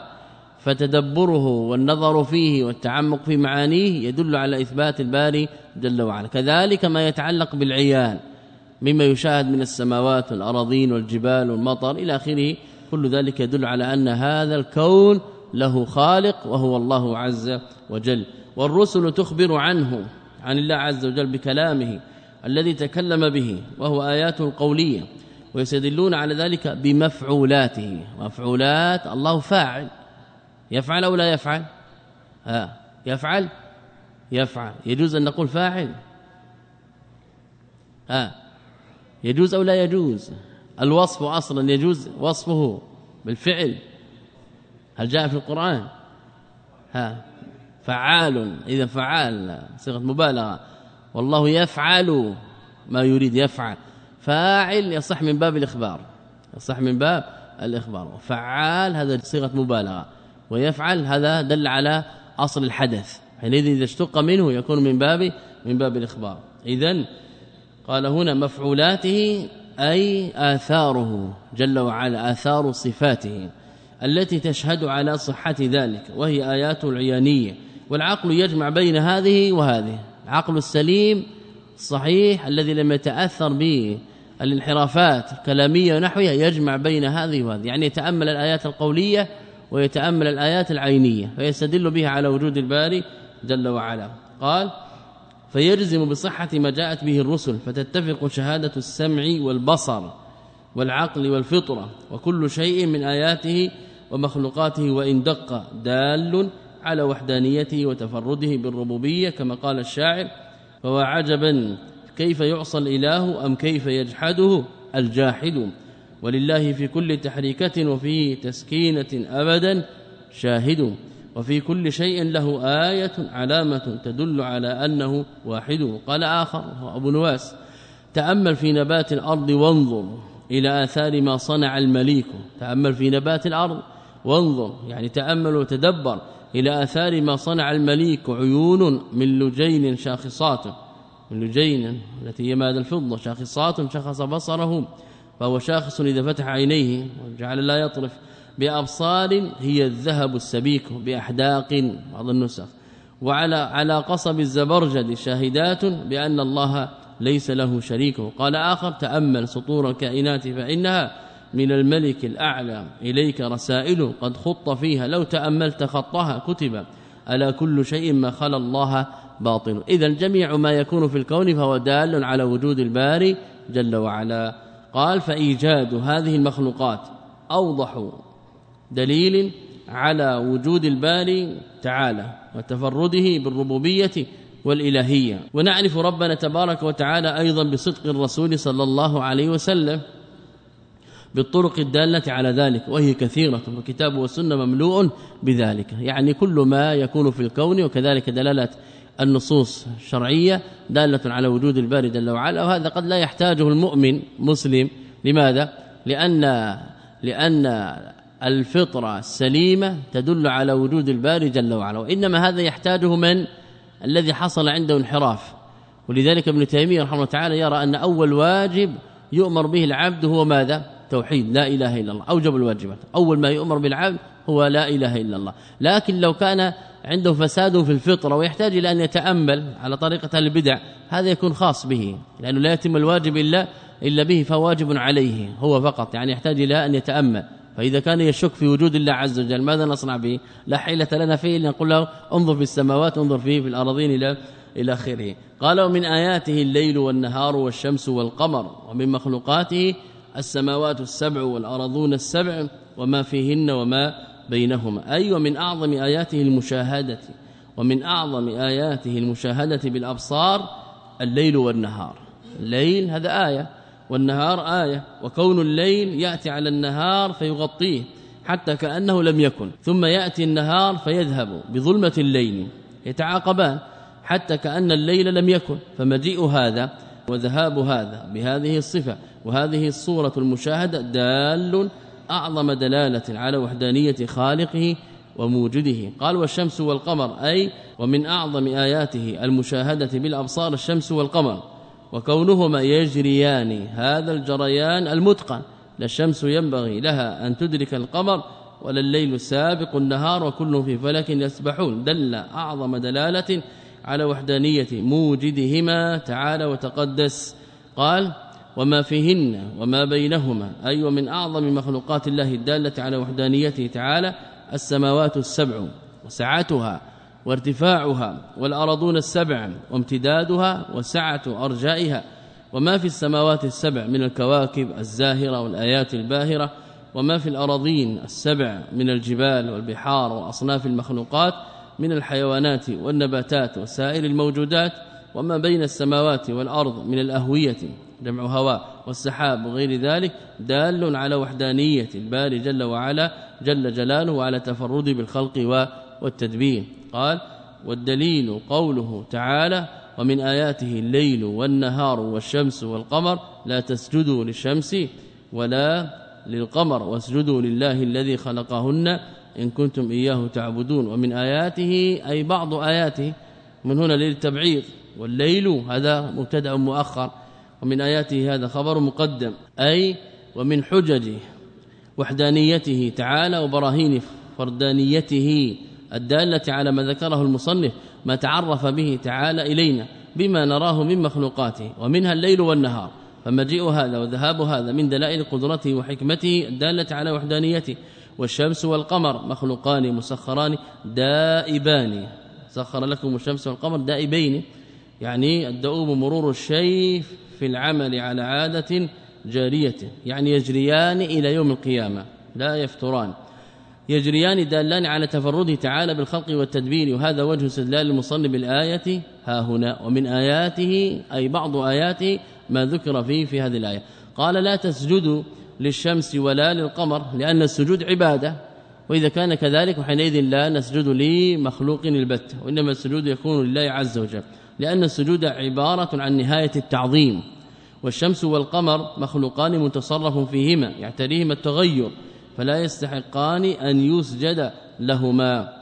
فتدبره والنظر فيه والتعمق في معانيه يدل على إثبات الباري جل وعلا. كذلك ما يتعلق بالعيان مما يشاهد من السماوات والأراضين والجبال والمطر إلى آخره. كل ذلك يدل على أن هذا الكون له خالق وهو الله عز وجل. والرسل تخبر عنه عن الله عز وجل بكلامه الذي تكلم به وهو آيات قولية ويستدلون على ذلك بمفعولاته. مفعولات الله فاعل. يفعل أو لا يفعل؟ ها يفعل؟ يفعل. يجوز أن نقول فاعل. ها يجوز أو لا يجوز؟ الوصف أصلا يجوز وصفه بالفعل. هل جاء في القرآن؟ ها. فعال. إذا فعال صيغة مبالغة. والله يفعل ما يريد يفعل. فاعل يصح من باب الإخبار. يصح من باب الإخبار. فعال هذا صيغة مبالغة. ويفعل هذا دل على أصل الحدث. حينئذ إذا اشتق منه يكون من باب من باب الإخبار. اذا قال هنا مفعولاته أي آثاره جل وعلا آثار صفاته التي تشهد على صحة ذلك وهي آيات العيانية. والعقل يجمع بين هذه وهذه. العقل السليم الصحيح الذي لم يتأثر به الانحرافات الكلامية ونحوها يجمع بين هذه وهذه. يعني يتأمل الآيات القولية ويتأمل الآيات العينية فيستدل بها على وجود الباري جل وعلا. قال فيجزم بصحة ما جاءت به الرسل فتتفق شهادة السمع والبصر والعقل والفطرة وكل شيء من آياته ومخلوقاته وإن دق دال على وحدانيته وتفرده بالربوبية كما قال الشاعر فهو عجبا كيف يعصى الإله أم كيف يجحده الجاحد. ولله في كل تحريكة وفي تسكينة أبدا شاهد. وفي كل شيء له آية علامة تدل على أنه واحد. قال آخر أبو نواس تأمل في نبات الأرض وانظر إلى آثار ما صنع المليك. تأمل في نبات الأرض وانظر يعني تأمل وتدبر إلى آثار ما صنع المليك. عيون من لجين شاخصات من لجين التي هي ماذا؟ الفضة. شاخصات شخص بصره. فهو شاخص إذا فتح عينيه وجعل لا يطرف. بأبصار هي الذهب السبيك بأحداق بعض النسخ. وعلى على قصب الزبرجد شاهدات بأن الله ليس له شريك. قال آخر تأمل سطور الكائنات فإنها من الملك الأعلى. إليك رسائل قد خط فيها. لو تأملت خطها كتب. ألا كل شيء ما خلا الله باطل. إذا جميع ما يكون في الكون فهو دال على وجود الباري جل وعلا. قال فإيجاد هذه المخلوقات أوضح دليل على وجود الباري تعالى وتفرده بالربوبية والإلهية. ونعرف ربنا تبارك وتعالى أيضا بصدق الرسول صلى الله عليه وسلم بالطرق الدالة على ذلك وهي كثيرة والكتاب والسنة مملوء بذلك. يعني كل ما يكون في الكون وكذلك دلالة النصوص الشرعية دالة على وجود الباري جل وعلا وهذا قد لا يحتاجه المؤمن مسلم. لماذا؟ لأن لأن الفطرة السليمة تدل على وجود الباري جل وعلا وإنما هذا يحتاجه من؟ الذي حصل عنده انحراف. ولذلك ابن تيمية رحمه الله تعالى يرى أن أول واجب يؤمر به العبد هو ماذا؟ توحيد لا إله إلا الله أوجب الواجبات. أول ما يؤمر بالعبد هو لا إله إلا الله. لكن لو كان عنده فساد في الفطرة ويحتاج إلى أن يتأمل على طريقة البدع هذا يكون خاص به لأنه لا يتم الواجب إلا إلا به فواجب عليه هو فقط يعني يحتاج إلى أن يتأمل. فإذا كان يشك في وجود الله عز وجل ماذا نصنع به؟ لا حيلة لنا فيه إلا نقول له انظر في السماوات انظر فيه في الأراضين إلى إلى آخره. قال ومن آياته الليل والنهار والشمس والقمر ومن مخلوقاته السماوات السبع والأرضون السبع وما فيهن وما بينهما. أي أيوة ومن أعظم آياته المشاهدة ومن أعظم آياته المشاهدة بالأبصار الليل والنهار. الليل هذا آية والنهار آية وكون الليل يأتي على النهار فيغطيه حتى كأنه لم يكن ثم يأتي النهار فيذهب بظلمة الليل يتعاقبان حتى كأن الليل لم يكن. فمجيء هذا وذهاب هذا بهذه الصفة وهذه الصورة المشاهدة دال أعظم دلالة على وحدانية خالقه وموجده. قال والشمس والقمر أي ومن أعظم آياته المشاهدة بالأبصار الشمس والقمر وكونهما يجريان هذا الجريان المتقن لا الشمس ينبغي لها أن تدرك القمر ولا الليل سابق النهار وكل في فلك يسبحون. دل أعظم دلالة على وحدانية موجدهما تعالى وتقدس. قال وما فيهن وما بينهما أي أيوة ومن أعظم مخلوقات الله الدالة على وحدانيته تعالى السماوات السبع وسعتها وارتفاعها والارضون السبع وامتدادها وسعة أرجائها وما في السماوات السبع من الكواكب الزاهرة والآيات الباهرة وما في الارضين السبع من الجبال والبحار وأصناف المخلوقات من الحيوانات والنباتات وسائر الموجودات وما بين السماوات والأرض من الأهوية جمع هواء والسحاب وغير ذلك دال على وحدانية الباري جل وعلا جل جلاله وعلى تفرده بالخلق والتدبير. قال والدليل قوله تعالى ومن آياته الليل والنهار والشمس والقمر لا تسجدوا للشمس ولا للقمر واسجدوا لله الذي خلقهن إن كنتم إياه تعبدون. ومن آياته أي بعض آياته من هنا للتبعيض. والليل هذا مبتدأ مؤخر. ومن آياته هذا خبر مقدم أي ومن حجج وحدانيته تعالى وبراهين فردانيته الدالة على ما ذكره المصنف ما تعرف به تعالى إلينا بما نراه من مخلوقاته ومنها الليل والنهار. فمجيء هذا وذهاب هذا من دلائل قدرته وحكمته الدالة على وحدانيته. والشمس والقمر مخلوقان مسخران دائبان. سخر لكم الشمس والقمر دائبين يعني الدؤوب مرور الشيء في العمل على عادة جارية يعني يجريان إلى يوم القيامة لا يفتران. يجريان دالان على تفرده تعالى بالخلق والتدبير وهذا وجه استدلال المصنف بالآية ها هنا ومن آياته أي بعض اياته ما ذكر فيه في هذه الآية. قال لا تسجدوا للشمس ولا للقمر لأن السجود عبادة وإذا كان كذلك وحينئذ لا نسجد لمخلوق البت وإنما السجود يكون لله عز وجل. لأن السجود عبارة عن نهاية التعظيم والشمس والقمر مخلوقان متصرف فيهما يعتريهما التغير فلا يستحقان أن يسجد لهما.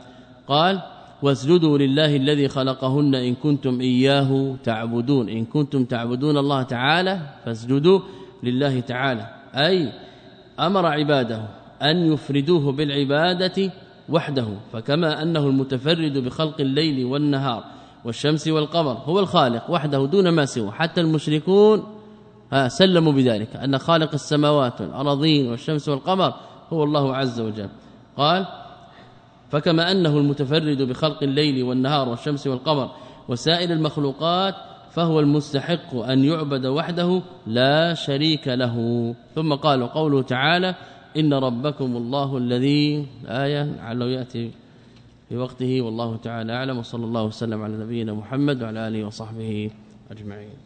قال واسجدوا لله الذي خلقهن إن كنتم إياه تعبدون. إن كنتم تعبدون الله تعالى فاسجدوا لله تعالى. أي أمر عباده أن يفردوه بالعبادة وحده فكما أنه المتفرد بخلق الليل والنهار والشمس والقمر هو الخالق وحده دون ما سوى حتى المشركون سلموا بذلك أن خالق السماوات والأراضين والشمس والقمر هو الله عز وجل. قال فكما أنه المتفرد بخلق الليل والنهار والشمس والقمر وسائر المخلوقات فهو المستحق أن يعبد وحده لا شريك له. ثم قال قوله تعالى إن ربكم الله الذي آية لعله يأتي. في وقته والله تعالى أعلم وصلى الله وسلم على نبينا محمد وعلى آله وصحبه أجمعين.